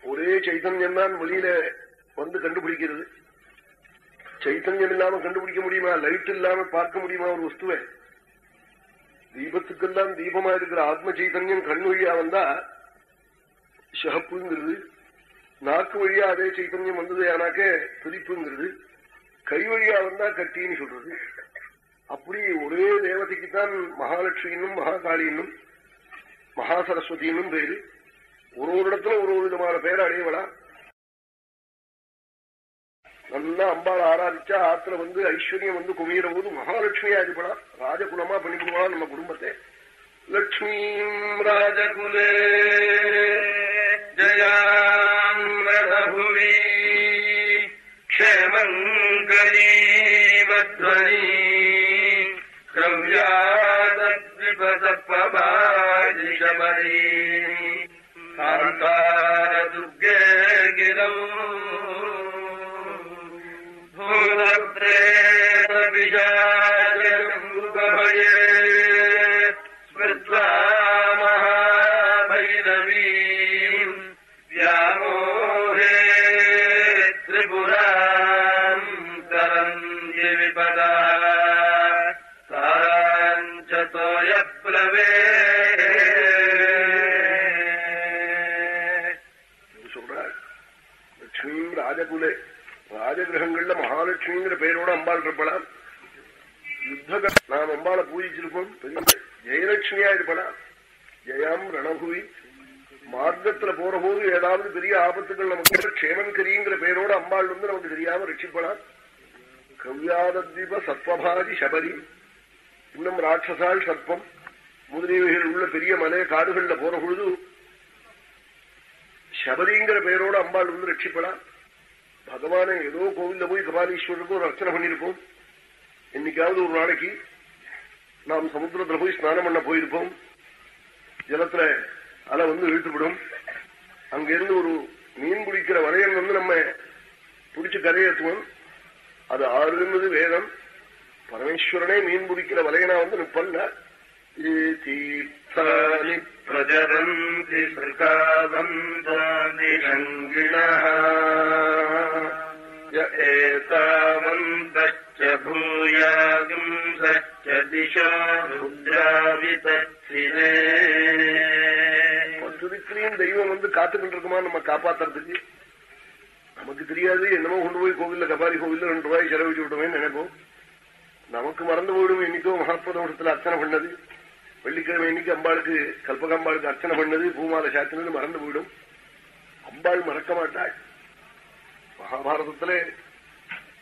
ஒரே சைத்தன்யம் தான் வெளியில வந்து கண்டுபிடிக்கிறது. சைத்தன்யம் இல்லாம கண்டுபிடிக்க முடியுமா? லைட் இல்லாம பார்க்க முடியுமா ஒரு வஸ்துவை? தீபத்துக்கெல்லாம் தீபமா இருக்கிற ஆத்ம சைத்தன்யம் கண் வழியா வந்தா சிகப்புங்கிறது நாக்கு வழியா அதே சைத்தன்யம் வந்தது ஆனாக்க துதிப்புங்கிறது கை வழியா வந்தா கட்டின்னு சொல்றது அப்படி ஒரே தேவதைக்குத்தான் மகாலட்சுமின்னும் மகாகாளின்னும் மகா சரஸ்வதினும் பேரு ஒரு ஒரு இடத்துல ஒரு ஒரு விதமான பேரை அடையவளா நல்லா அம்பாள் ஆராதிச்சா ஆத்துல வந்து ஐஸ்வர்யம் வந்து குமையிற போது மகாலட்சுமியா இருப்படா ராஜகுலமா பண்ணிவிடுவா நம்ம குடும்பத்தை. லக்ஷ்மி ராஜகுலே ஜயாமி க்ஷேமங்கலீ மத்வனி கிரவ்யாதிபதப்பபாதிஷமரீ காந்தார துர்கே கிரௌ प्रेम विजय जगभये மகாலட்சுமிங்கிற பெயரோட அம்பாள் இருப்பலாம் யுத்தக நாம் அம்பாளை பூஜிச்சிருப்போம். ஜெயலட்சுமியா இருப்பலாம் ஜெயாம் ரணபூவி மார்க்கத்துல போற போது ஏதாவது பெரிய ஆபத்துகள் நமக்கு க்ஷேமம் கரிங்கிற பெயரோட அம்பாள் வந்து நமக்கு தெரியாம ரட்சிப்பலாம் கவ்யாதீப சத்வபாதி சபரி இன்னும் ராட்சசால் சர்ப்பம். முதலியவைகள் உள்ள பெரிய மலை காடுகள்ல போற பொழுது சபரிங்கிற பெயரோட அம்பாள் வந்து ரட்சிப்பலாம் பகவானை ஏதோ கோவில்ல போய் கபாலீஸ்வரருக்கு ஒரு அர்ச்சனை பண்ணிருப்போம் என்னைக்காவது ஒரு நாளைக்கு நாம் சமுத்திரத்துல போய் ஸ்நானம் பண்ண போயிருப்போம் ஜலத்துல அலை வந்து இழுத்துவிடும் அங்கிருந்து ஒரு மீன் பிடிக்கிற வரையன் வந்து நம்ம பிடிச்சு கரையேற்றுவோம் அது ஆறுன்றது வேதம் பரமேஸ்வரனே மீன் பிடிக்கிற வலையனா வந்து நிப்பல்ல தீர்த்தானி प्रचरन्ति सृकावन्तानि शङ्गिणः य एतावन्तश्च भूयागुंसश्च दिशो रुद्रावितत्सिने பத்துதிக்கிலையும் தெய்வம் வந்து காத்துக்கிட்டு இருக்குமா நம்ம காப்பாத்துறதுக்கு நமக்கு தெரியாது என்னமோ கொண்டு போய் கோவில்ல கபாலி கோவில்ல ரெண்டு ரூபாய் செலவிச்சு விட்டோமே நினைப்போம் நமக்கு மறந்து போயிடும் என்னைக்கோ மகாத்மதோஷத்துல அர்ச்சனை பண்ணது வெள்ளிக்கிழமை இன்னைக்கு அம்பாளுக்கு கல்பகம்பாளுக்கு அர்ச்சனை பண்ணது பூமால சாத்தினது மறந்து போயிடும். அம்பாள் மறக்க மாட்டாள். மகாபாரதத்துல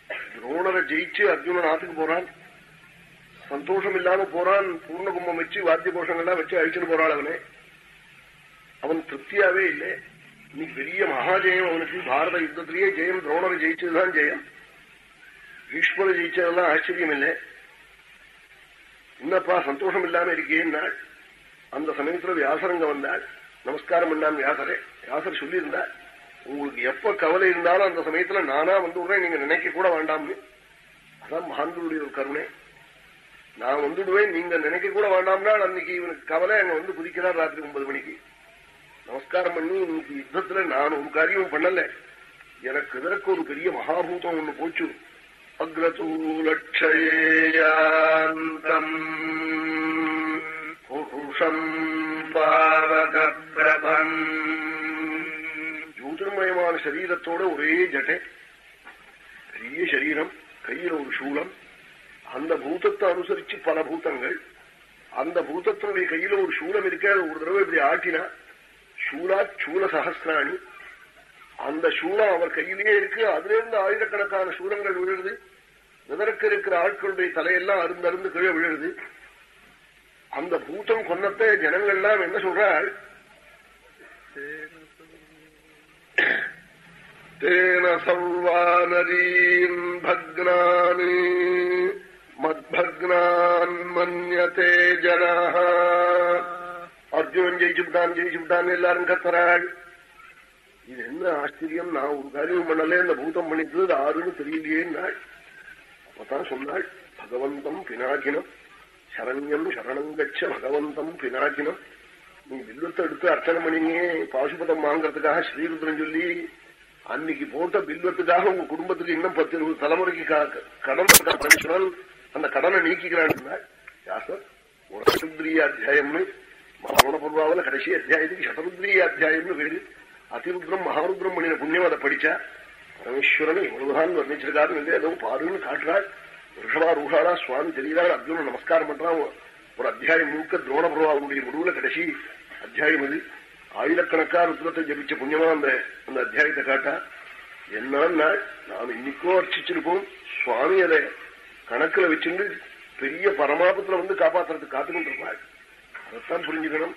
துரோணரை ஜெயிச்சு அர்ஜுனன் ஆத்துக்கு போறான். சந்தோஷம் இல்லாம போறான். பூர்ண கும்பம் வச்சு வாத்திய கோஷங்கள்லாம் வச்சு அழிச்சுட்டு போறாள் அவனே. அவன் திருப்தியாவே இல்லை. இன்னைக்கு பெரிய மகாஜெயம் அவனுக்கு. பாரத யுத்தத்திலேயே ஜெயம் துரோணரை ஜெயிச்சதுதான் ஜெயம். ஈஸ்வர ஜெயிச்சதெல்லாம் ஆச்சரியம் இல்லை என்னப்பா சந்தோஷம் இல்லாம இருக்கேன்னாள் அந்த சமயத்துல வியாசரங்க வந்தாள் நமஸ்காரம் பண்ணான் வியாசரே. வியாசர் சொல்லியிருந்தார் உங்களுக்கு எப்ப கவலை இருந்தாலும் அந்த சமயத்துல நானா வந்துடுறேன் நீங்க நினைக்க கூட வேண்டாம்னு. அதான் மகான்களுடைய ஒரு கருணை. நான் வந்துடுவேன் நீங்க நினைக்க கூட வேண்டாம்னா அன்னைக்கு இவனுக்கு கவலை அங்க வந்து குதிக்கிறார் ராத்திரி ஒன்பது மணிக்கு. நமஸ்காரம் பண்ணி இன்னைக்கு யுத்தத்துல நான் ஒரு காரியமும் பண்ணல. எனக்கு இதற்கு ஒரு பெரிய மகாபூதம் ஒண்ணு போச்சு? அக்ரதூலட்சேயாந்தம் புருஷம் பாவகப்பிரபம் ஜோதிர்மயமான சரீரத்தோட ஒரே ஜட்டை பெரிய சரீரம் கையில ஒரு சூளம் அந்த பூதத்தை அனுசரிச்சு பல பூதங்கள் அந்த பூதத்தினுடைய கையில ஒரு சூளம் இருக்க ஒரு தடவை இப்படி ஆட்டினா சூலா சூல சகசிராணி அந்த சூளம் அவர் கையிலேயே இருக்கு. அதுல இருந்து ஆயிரக்கணக்கான சூரங்கள் விழுது. விதற்கு இருக்கிற ஆட்களுடைய தலையெல்லாம் அருந்து அருந்து கீழே விழுது. அந்த பூத்தம் கொன்னத்தை ஜனங்கள்லாம் என்ன சொல்றாள்? தேன சர்வானரீன் பக்னான் மத்பக்னான் மன்யதே ஜனா அர்ஜுனன் ஜெயிச்சு விட்டான் எல்லாரும் கத்துறாள். இது என்ன ஆச்சரியம்? நான் ஒரு காரியம் பண்ணல இந்த பூதம் பண்ணிட்டு ஆறுன்னு தெரியலையே நாள் அப்பதான் சொன்னாள் பகவந்தம் பினாகினம் சரண்யம் சரணங்கச்ச பகவந்தம் பினாகினம். நீ வில்வத்தை எடுத்து அர்ச்சனை பண்ணினியே பாசுபதம் வாங்கறதுக்காக ஸ்ரீருத்ரன் சொல்லி அன்னைக்கு போட்ட பில்வத்துக்காக உங்க குடும்பத்துக்கு இன்னும் பத்து இருபது தலைமுறைக்கு கடன் பரமேஸ்வரன் அந்த கடனை நீக்கிக்கிறான் யாசர் சதுந்திரிய அத்தியாயம்னு மகாகுணபூர்வாவில கடைசி அத்தியாயத்துக்கு சதருத்ரிய அத்தியாயம்னு பேரு. அதிருத்ரம் மகாருத்ரம் பண்ணின புண்ணியம் அதை படிச்சா பரமேஸ்வரன் இவ்வளவுதான் வர்ணிச்சிருக்காரு ஏதோ பாருன்னு காட்டுறாள் ரிஷபா ரூஷாடா சுவாமி தெரியுறாள் அர்ஜுனன் நமஸ்காரம் பண்றான். ஒரு அத்தியாயம் முழுக்க துரோணபுரவாவுடைய முடிவுல கடைசி அத்தியாயம் அது ஆயிரக்கணக்கா ருத்ரத்தை ஜபிச்ச புண்ணியமா அந்த அந்த அத்தியாயத்தை காட்டா என்னன்னா நாம் இன்னைக்கோ அர்ச்சிச்சிருப்போம். சுவாமி அதை கணக்குல வச்சுட்டு பெரிய பரமாபத்துல வந்து காப்பாத்துறதுக்கு காத்துக்கிட்டு இருப்பாள் அதைத்தான் புரிஞ்சுக்கணும்.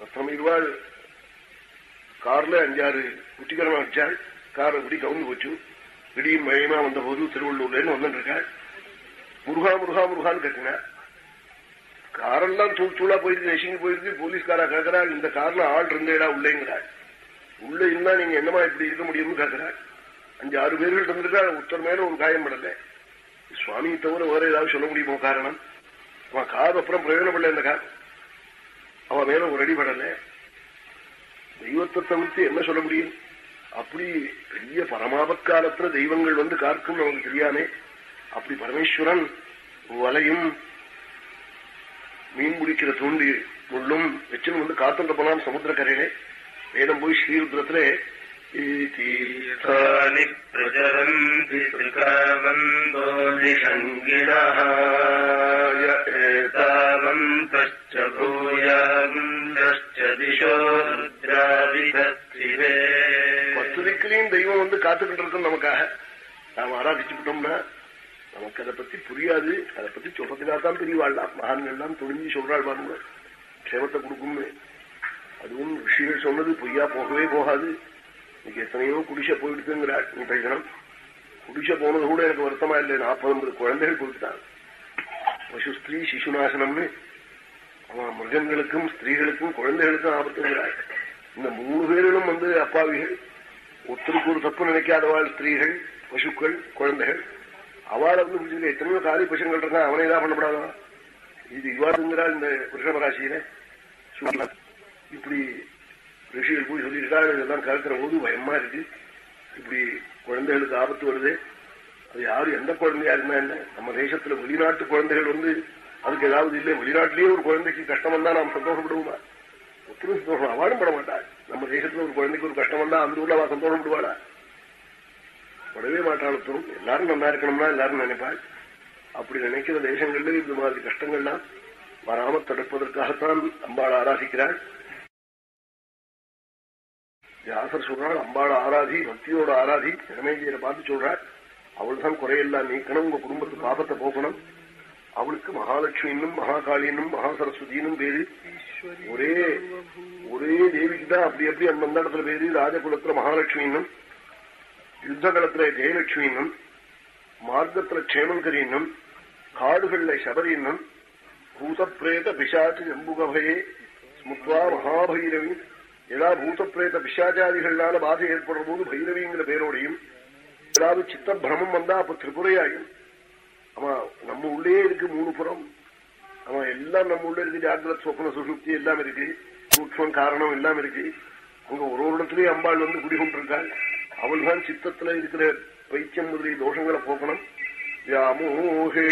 ரத்தம் இருவாள் கார்ல அஞ்சாறு குட்டிகரமா அடிச்சாள் கார் அப்படி கவுந்து போச்சு. திடீர் மயமா வந்த போது திருவள்ளூர்ல வந்துட்டு இருக்காள் முருகா முருகா முருகான்னு கட்டினார் காரெல்லாம் தூள் தூளா போயிருக்கு நெசிங்க போயிருக்கு போலீஸ்காரா கேட்கறா இந்த கார்ல ஆள் இருந்தேடா உள்ளேங்கிறாள் உள்ள இருந்தா நீங்க என்னமா இப்படி இருக்க முடியும்னு கேட்கிறாள் அஞ்சு ஆறு பேர்கள் இருந்திருக்கா உத்தர் மேல ஒரு காயம் படல. சுவாமி தவிர வேற ஏதாவது சொல்ல முடியுமோ காரணம்? அவன் கார் அப்புறம் பிரயோஜனப்படல இந்த கார். அவன் மேல ஒரு அடி படல. தெய்வத்தை தவிர்த்து என்ன சொல்ல முடியும்? அப்படி பெரிய பரமாபத்காலத்துல தெய்வங்கள் வந்து காக்கும் நமக்கு தெரியாமே அப்படி பரமேஸ்வரன் வலையும் மீன் பிடிக்கிற தூண்டி முள்ளும் வெச்சும் வந்து காத்துட்டு போனான் சமுத்திரக்கரையிலே. வேதம் போய் ஸ்ரீருத்ரத்திலே தீர்த்தானி பிரஜரந்தி एतावन्तश्च भूयान्दश्च दिशो रुद्राविधत्रिवे பத்து திக்கிலையும் தெய்வம் வந்து காத்துக்கிட்டு இருக்கும் நமக்காக நாம் ஆராதிச்சுக்கிட்டோம்னா நமக்கு அதை பத்தி புரியாது அதை பத்தி சொல்றதுக்காக தான் தெரியவாழ்லாம் மகான்கள்லாம் துணிஞ்சு சொல்றாள் பாருங்க க்ஷேமத்தை கொடுக்கும்னு அதுவும் ரிஷிகள் சொன்னது பொய்யா போகவே போகாது இன்னைக்கு எத்தனையோ குடிச போயிடுதுங்கிறாள் நீ பேசணும் குடிச போனது கூட எனக்கு வருத்தமா இல்லை நாற்பது குழந்தைகள் கொடுத்தான் பசு ஸ்திரீ சிசுநாசனம்னு அவன் மிருகங்களுக்கும் ஸ்திரீகளுக்கும் குழந்தைகளுக்கும் ஆபத்துங்கிறாள் இந்த மூணு பேரிலும் வந்து அப்பாவிகள் ஒருத்தருக்கு ஒரு தப்பு நினைக்காதவாள் ஸ்திரீகள் பசுக்கள் குழந்தைகள். அவளை வந்து புரிஞ்சுக்கல எத்தனையோ காலி பசுங்கள் இருக்கா அவனை தான் பண்ணப்படாதா? இது இவ்வாறுங்கிறாள் இந்த ரிஷபராசியில இப்படி ரிஷிகள் போய் சொல்லியிருக்காள் இதெல்லாம் கலக்கிற போது பயமா இருக்கு. இப்படி குழந்தைகளுக்கு ஆபத்து வருது. அது யாரு எந்த குழந்தையா இருந்தா என்ன? நம்ம தேசத்துல வெளிநாட்டு குழந்தைகள் வந்து அதுக்கு ஏதாவது இல்லை. வெளிநாட்டிலேயே ஒரு குழந்தைக்கு கஷ்டம் வந்தா நாம் சந்தோஷப்படுவோமா? ஒத்துமே சந்தோஷம். அவாடும் பட மாட்டாள் நம்ம தேசத்துல ஒரு குழந்தைக்கு ஒரு கஷ்டம் வந்தா அந்த ஊர்ல அவ சந்தோஷப்படுவாளா? படவே மாட்டாள் ஒருத்தரும். எல்லாரும் நல்லா இருக்கணும்னா எல்லாரும் நினைப்பாள். அப்படி நினைக்கிற தேசங்கள்ல இந்த மாதிரி கஷ்டங்கள்லாம் வராம தடுப்பதற்காகத்தான் அம்பாள் ஆராதிக்கிறாள். வியாசர் சொல்றாள் அம்பாள் ஆராதி பக்தியோட ஆராதி. ஜனமேஜியரை பார்த்து சொல்றாள் அவள் தான் குறையெல்லாம் நீக்கணும். உங்க குடும்பத்து பாபத்தை போக்கணும். அவளுக்கு மகாலட்சுமின்னும் மகாகாளியனும் மகாசரஸ்வதினும் பேரு. ஒரே ஒரே தேவிக்கு தான் அப்படி அப்படி அந்த இடத்துல பேரு ராஜகுலத்துல மகாலட்சுமின்னும் யுத்த காலத்துல ஜெயலட்சுமின்னும் மார்க்கத்துல க்ஷேமங்கரின்னும் காடுகள்ல சபரின்னும் பூதப்பிரேத பிசாச்சு ஜம்புகபயே ஸ்முத்வா மகாபைரவி. எல்லா பூதப்பிரேத பிசாச்சாதிகள்னால பாதை ஏற்படுற போது பைரவிங்கிற பேரோடையும் ஏதாவது சித்த பிரமம் வந்தா அப்ப திரிபுரையாயும். ஆமா நம்ம உள்ளே இருக்கு மூணு புறம். ஆமா எல்லாம் நம்ம உள்ள இருக்கு. ஜாகிரத சொப்பன சுசுப்தி எல்லாம் இருக்கு. சூட்சம் காரணம் எல்லாம் இருக்கு. அங்க ஒரு ஒரு இடத்துலயும் அம்பாள் வந்து குடிகொண்டிருக்காள். அவள் தான் சித்தத்துல இருக்கிற பைத்தியம் முதலிய தோஷங்களை போக்கணும். வியாமோகே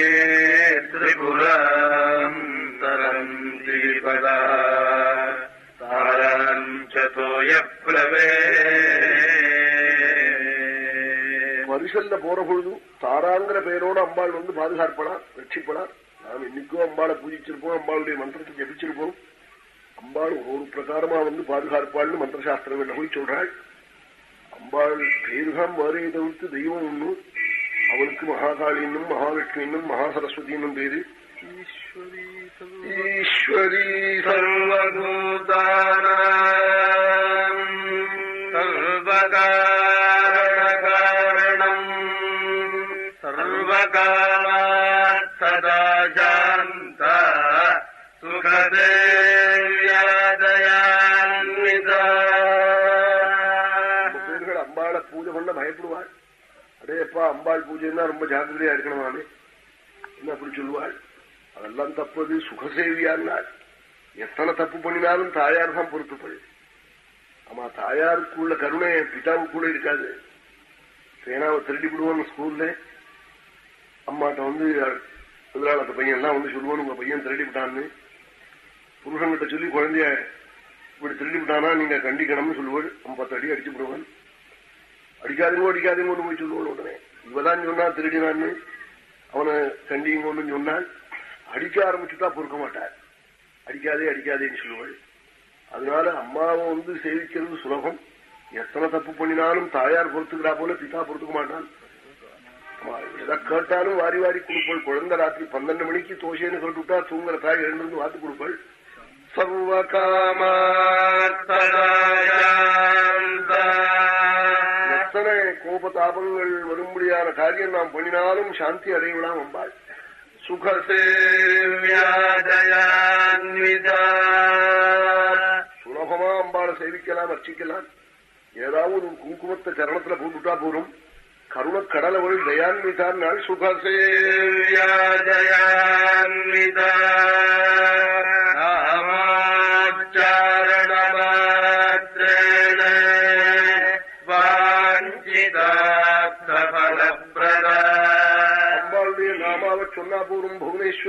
போற பொழுதும் தாராங்கிற பெயரோட அம்பாள் வந்து பாதுகாப்பனா ரட்சிப்பனா நாம் இன்னைக்கும் அம்பாளை பூஜிச்சிருப்போம் அம்பாளுடைய மந்திரத்தை ஜபிச்சிருப்போம். அம்பாள் ஒரு பிரகாரமா வந்து பாதுகாப்பாள்னு என்ன போய் சொல்றாள்? அம்பாள் பேருகாம் வேறே தவிர்த்து தெய்வம் ஒண்ணு அவளுக்கு மகாகாளின்னும் மகாலட்சுமின்னும் மகாசரஸ்வதினும் பேரு ஈஸ்வரி சர்வதூதான அம்பாள் பூஜைன்னா ரொம்ப ஜாக்கிரதையா இருக்கணுமாமே என்ன அப்படி சொல்லுவாள் அதெல்லாம் தப்பது சுகசேவியான்னாள் எத்தனை தப்பு பண்ணினாலும் தாயார் தான் பொறுத்துப்பள் ஆமா தாயாருக்குள்ள கருணை பிதாவுக்குள்ள இருக்காது சேனாவை திருடி விடுவோம் ஸ்கூல்ல அம்மாட்ட வந்து எதிராளத்த பையன் எல்லாம் வந்து சொல்லுவோம் உங்க பையன் திருடி விட்டான்னு புருஷன்கிட்ட சொல்லி குழந்தைய இப்படி திருடி விட்டானா நீங்க கண்டிக்கணும்னு சொல்லுவாள் அவன் பத்து அடி அடிச்சு விடுவான் அடிக்காதீங்க அடிக்காதீங்கன்னு போய் சொல்லுவாள் உடனே இவதான் சொன்னா திருடினான்னு. அவனை கண்டியும் கொண்டு சொன்னான். அடிக்க ஆரம்பிச்சுதான் பொறுக்க மாட்டார். அடிக்காதே அடிக்காதேன்னு சொல்லுவாள். அதனால அம்மாவை வந்து சேவிக்கிறது சுலபம். எத்தனை தப்பு பண்ணினாலும் தாயார் பொறுத்துக்கிறா போல பிதா பொறுத்துக்க மாட்டான். எதை கேட்டாலும் வாரி வாரி கொடுப்பாள். குழந்தை ராத்திரி பன்னெண்டு மணிக்கு தோசைன்னு சொல்லிவிட்டா தூங்குற தாய் எழுந்து வாத்து கொடுப்பாள். சர்வ கோபதாபங்கள் வரும்படியான காரியம் நாம் பண்ணினாலும் சாந்தி அடையலாம் அம்பாள் சுலபமா அம்பாளை சேவிக்கலாம் அர்ச்சிக்கலாம். ஏதாவது ஒரு குங்குமத்தை சரணத்துல போட்டுட்டா போறோம் கருணக்கடலவள் தயான்விதான் நாள் சுகசேவியா தயான்விதா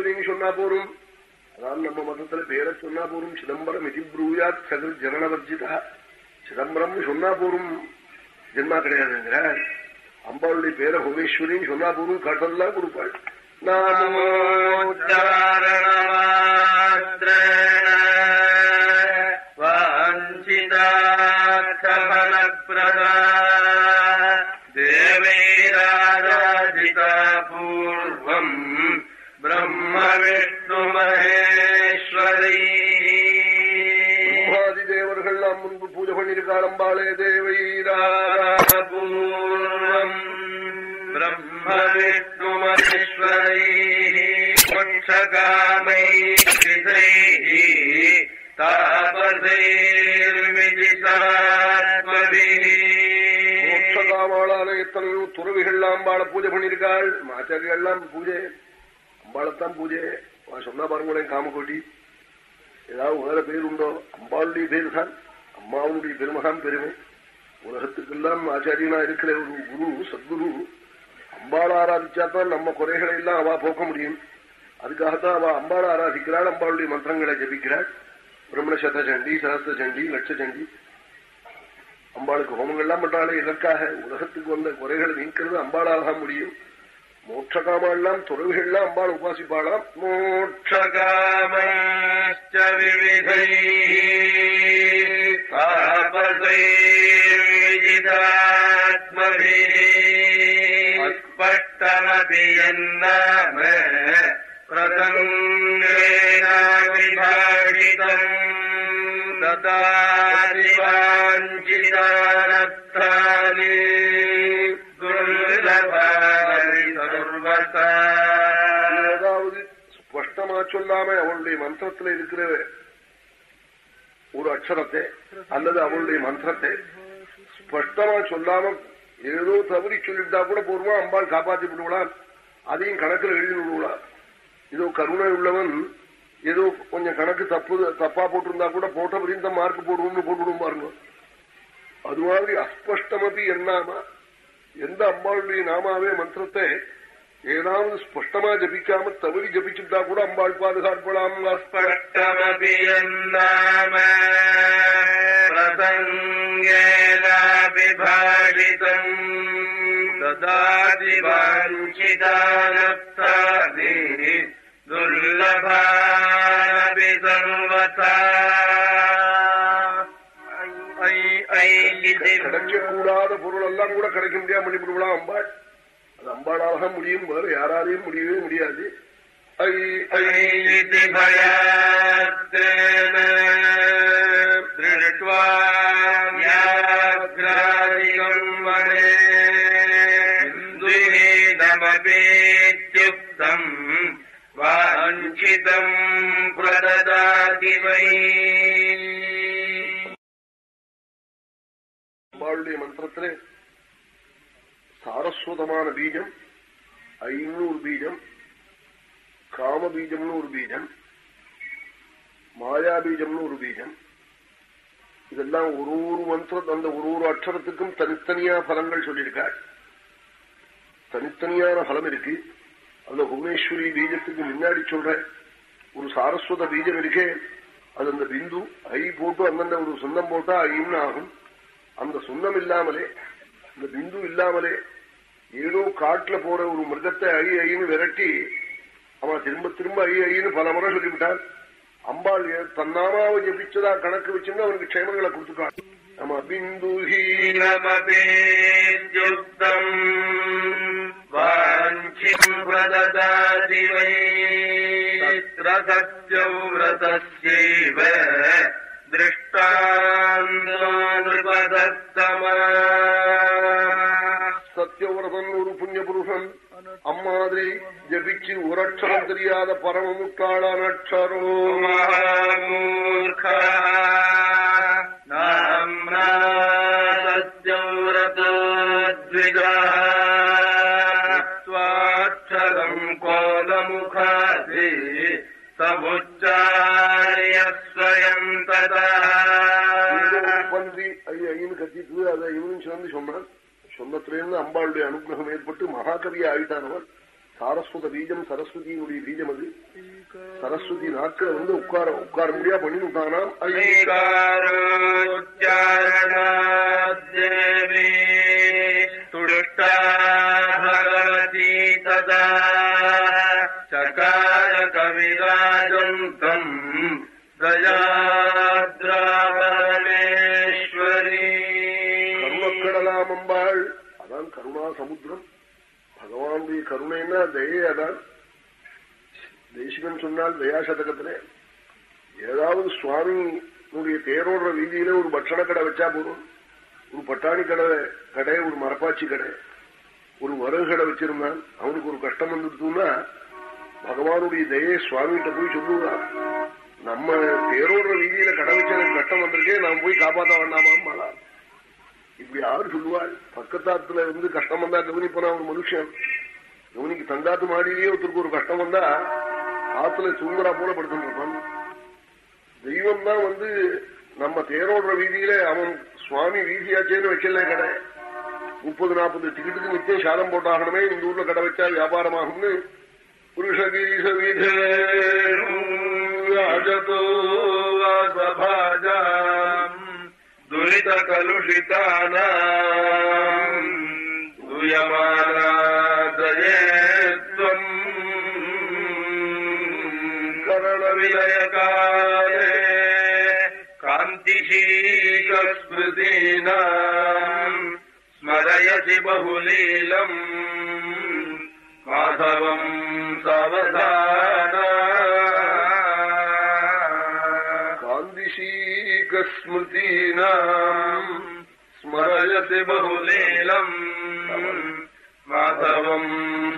புவனேஸ்வரின்னு சொன்னா போரும் அதான் நம்ம மதத்துல பேரை சொன்னா போரும் சிதம்பரம் இது ப்ரூயாத் சகல் ஜனனவர்ஜிதா சிதம்பரம் சொன்னா போரும் ஜென்மா கிடையாதுங்கிறார் அம்பாளுடைய பேரை புவனேஸ்வரின்னு சொன்னா போதும் கடல்லாம் கொடுப்பாள் நாமோ விஷ்ணு மகேஸ்வரை தேவர்கள் நாம் முன்பு பூஜை பண்ணியிருக்கார் அம்பாளே தேவைராபூர்வம் பிரம்ம விஷ்ணு மகேஸ்வரை காமை துறவிகள் எல்லாம் வாழ பூஜை பண்ணிருக்காள் மாச்சாரியெல்லாம் பூஜை அம்பாளைத்தான் பூஜை சொன்னா பாருங்களேன் காமக்கோட்டி ஏதாவது வேற பேர் உண்டோ அம்பாளுடைய பேர் தான் அம்மாவுடைய பெருமைதான் பெருமை உலகத்துக்கெல்லாம் ஆச்சாரியனா இருக்கிற ஒரு குரு சத்குரு அம்பாள் ஆராதிச்சா தான் நம்ம குறைகளை எல்லாம் அவா போக்க முடியும் அதுக்காகத்தான் அவ அம்பாள் ஆராதிக்கிறாள் அம்பாளுடைய மந்திரங்களை ஜபிக்கிறாள் பிரம்மண சத சண்டி சரஸ்த சண்டி லட்ச சண்டி அம்பாளுக்கு ஹோமங்கள்லாம் பண்றாளே இதற்காக உலகத்துக்கு வந்த குறைகளை நீக்கிறது அம்பாளாக தான் முடியும் மோட்சகாமெல்லாம் துறவிகள்லாம் அம்பாள் உபாசிப்பாளாம். மோட்சகாமிதை பட்டமபி என்ன பிரதங்கேனாவிபாடிதம் ததாதிவாஞ்சிதானத்தான் ஸ்பஷ்டமா சொல்லாம அவளுடைய மந்திரத்துல இருக்கிற ஒரு அக்ஷரத்தை அல்லது அவளுடைய மந்திரத்தை ஸ்பஷ்டமா சொல்லாம ஏதோ தவறி சொல்லிவிட்டா கூட போருமா அம்பாள் காப்பாத்தி விடுவான் அதையும் கணக்குல எழுதி விடுவான் ஏதோ கருணை உள்ளவன் ஏதோ கொஞ்சம் கணக்கு தப்பு தப்பா போட்டிருந்தா கூட போட்ட பரியந்த மார்க் போடுவோம்னு போட்டுவிடும் பாருங்க. அது மாதிரி அஸ்பஷ்டமதி என்னாமா? எந்த அம்பாளுடைய நாமாவே மந்திரத்தை ஏதாவது ஸ்பஷ்டமா ஜபிக்காம தவறி ஜபிச்சுட்டா கூட அம்பாள் பாதுகாப்பலாம் பிரசங்கேலாபிபாடிதம் ததாதி வாஞ்சிதானி துர்லபாபி சர்வதா கிடைக்கக்கூடாத பொருள் எல்லாம் கூட கிடைக்க முடியாம பண்ணிவிடுவலாம் அம்பாள் அது அம்பாளாக முடியும் வேறு யாராலையும் முடியவே முடியாது. வாஞ்சிதம் பிரததாதி வை. அம்பாளுடைய மந்திரத்திலே சாரஸ்வதமான பீஜம் ஐநூறு பீஜம் காம பீஜம்னு ஒரு பீஜம் மாயா பீஜம்னு ஒரு பீஜம். இதெல்லாம் ஒரு ஒரு மந்திரம் அந்த ஒரு ஒரு அக்ஷரத்துக்கும் தனித்தனியா பலங்கள் சொல்லியிருக்காள் தனித்தனியான பலம் இருக்கு. அந்த புவனேஸ்வரி பீஜத்துக்கு முன்னாடி சொல்ற ஒரு சாரஸ்வத பீஜம் இருக்கே அது அந்த பிந்து ஐ போட்டு அந்தந்த ஒரு சொந்தம் போட்டா ஐன்னு ஆகும். அந்த சொந்தம் இல்லாமலே இந்த பிந்து இல்லாமலே ஏதோ காட்டுல போற ஒரு மிருகத்தை அழி அழின்னு விரட்டி அவன் திரும்ப திரும்ப ஐ அழின்னு பல முறை சொல்லிவிட்டான். அம்பாள் தன்னாமாவை ஜபிச்சதா கணக்கு வச்சுன்னு அவனுக்கு க்ஷேமங்களை கொடுத்துட்டான். நம்ம பிந்து ஹீனமதேயுத்தம் வாஞ்சிம் பிரததாதிவை சத்யவிரதேவ திருஷ்டாந்தம் சத்யவரதன் ஒரு புண்ணிய புருஷன் அம்மாதிரி ஜபிச்சு உரட்சரம் தெரியாத பரமமுட்டாளான அக்ஷரோ சத்யவ்ரதம் கோலமுகாதி சமுச்சாரியஸ்வயம் ததா. பந்தி கத்திட்டு அதை இவனும் சேர்ந்து சொன்னான். சொந்தத்திலேருந்து அம்பாளுடைய அனுகிரகம் ஏற்பட்டு மகாகவியை ஆயிட்டானவர் சாரஸ்வத பீஜம் சரஸ்வதியினுடைய பீஜம் அது. சரஸ்வதி நாட்களை வந்து உட்கார உட்கார முடியா பண்ணிவிட்டானா சகார கவிராஜம் தம் தயா அதான் சமுத்திரம் பகவானுடைய கருணைன்னா தயே தேசிகன் சொன்னால் தயாசதகத்திலே ஏதாவது சுவாமியினுடைய தேரோடுற வீதியில ஒரு பட்சண கடை வச்சா போதும் ஒரு பட்டாணி கடை கடை ஒரு மரப்பாச்சி கடை ஒரு வரகு கடை வச்சிருந்தான் அவனுக்கு ஒரு கஷ்டம் வந்துடுதுன்னா பகவானுடைய தயை சுவாமிகிட்ட போய் சொல்லுவான் நம்ம தேரோடுற வீதியில கடை வச்சு எனக்கு கஷ்டம் வந்திருக்கே நான் போய் காப்பாற்ற வேண்டாமா இப்படி யாரு சொல்லுவாள் பக்கத்தாத்துல இருந்து கஷ்டம் வந்தா கவனிப்பனா ஒரு மனுஷன்? கவனிக்கு தங்காத்து மாடியிலேயே ஒருத்தருக்கு ஒரு கஷ்டம் வந்தா ஆத்துல சுந்தரா போல படுத்துருப்பான் தெய்வம் தான் வந்து நம்ம தேரோடுற வீதியில அவன் சுவாமி வீதியாச்சேன்னு வைக்கல கடை. முப்பது நாற்பது டிக்கெட்டுக்கு நிச்சயம் சாதம் போட்டாகணுமே இந்த ஊர்ல கடை வச்சா வியாபாரமாகும்னு. புருஷ கிரீஷ வீதே दुरितकलुषितानाम् दूयमानादये त्वम् करणविलयकाले कान्तिशीकस्मृतीनाम् स्मरयसि बहुलीलम् माधवम् सावधाना காந்திசீகஸ்மிருதீனாம் स्मरयति बहुलीलम् माधवम्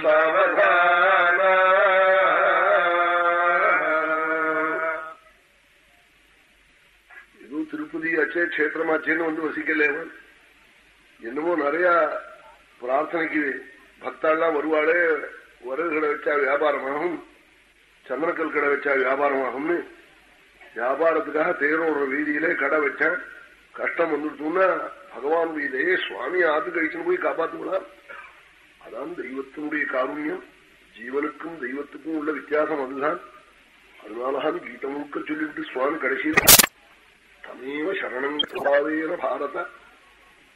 सावधाना இது திருப்பதி ஆச்சே கஷேத்திரமாச்சேன்னு வந்து வசிக்கலேவன் என்னமோ நிறைய பிரார்த்தனைக்கு பக்தாள்லாம் வருவாளே வரகு கடை வச்சா வியாபாரமாகும் சந்தனக்கல் கடை வச்சா வியாபாரமாகும்னு வியாபாரத்துக்காக தேரோடுற வீதியிலே கடை வச்சேன். கஷ்டம் வந்துடுச்சுன்னா பகவான் வீதையே சுவாமி ஆத்து கழிச்சுன்னு போய் காப்பாத்துக்கலாம் அதான் தெய்வத்தினுடைய காருண்யம். ஜீவனுக்கும் தெய்வத்துக்கும் உள்ள வித்தியாசம் அதுதான். அதனாலதான் கீத முழுக்க சொல்லிவிட்டு சுவாமி கடைசியில் தமேவ சரணம் பிரபாவேன பாரத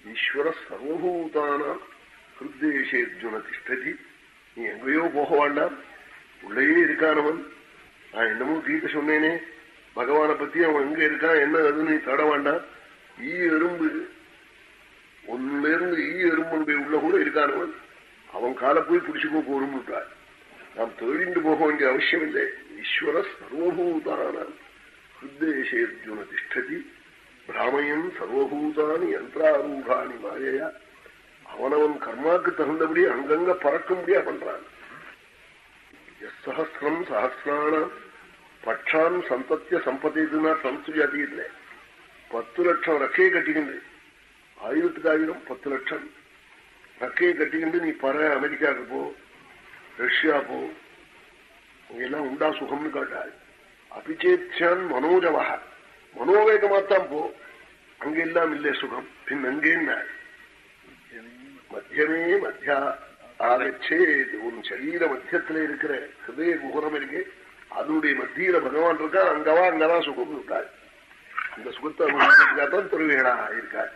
ஈஸ்வர சர்வபூதான ஹிருத்தேஷே அர்ஜுன திஷ்டதி. நீ எங்கேயோ போக வேண்டாம். உள்ளேயே இருக்கானவன். நான் என்னமோ கீதை சொன்னேனே. பகவானை பத்தி அவன் எங்க இருக்கான் என்ன அது நீ தட வேண்டாம் ஈ எறும்பு ஒன்னுல இருந்து ஈ எறும்புடைய உள்ள கூட இருக்கானவன் அவன். காலை போய் பிடிச்சுக்கோ போரும்ட்டார் நாம் தேடிண்டு போக வேண்டிய அவசியம் இல்லை. ஈஸ்வர சர்வபூதான ஹிருத்தேஷே திஷ்டதி. பிராமயம் சர்வபூதானி யந்திராரூடானி மாயையா. அவனவன் கர்மாக்கு தகுந்தபடி அங்கங்க பறக்கும்படியா பண்றான். சஹசிரம் சஹசிராணம் பட்சான் சந்தத்திய சம்பத்தினா இல்லை பத்து லட்சம் ரக்கையை கட்டிக்கிண்டு ஆயிரத்துக்கு ஆயிரம் பத்து லட்சம் ரக்கையை கட்டிக்கிண்டு நீ பற அமெரிக்காவுக்கு போ ரஷ்யா போ இங்கெல்லாம் உண்டா சுகம்னு காட்டாள் அபிச்சேத்யான் மனோஜவா மனோவேகமாத்தான் போ அங்கெல்லாம் இல்லை சுகம் பின் அங்கேன்னாள் மத்தியமே மத்தியா ஆகச்சே உன் சரீர மத்தியத்துல இருக்கிற ஹிருதய குஹரம் இருக்கு। அதனுடைய மத்தியில பகவான் இருக்கார் அங்கவா அங்கதான் சுகம் இருக்காள் இந்த சுகத்தை அனுபவிச்சுக்காதான் திருவேடா இருக்காள்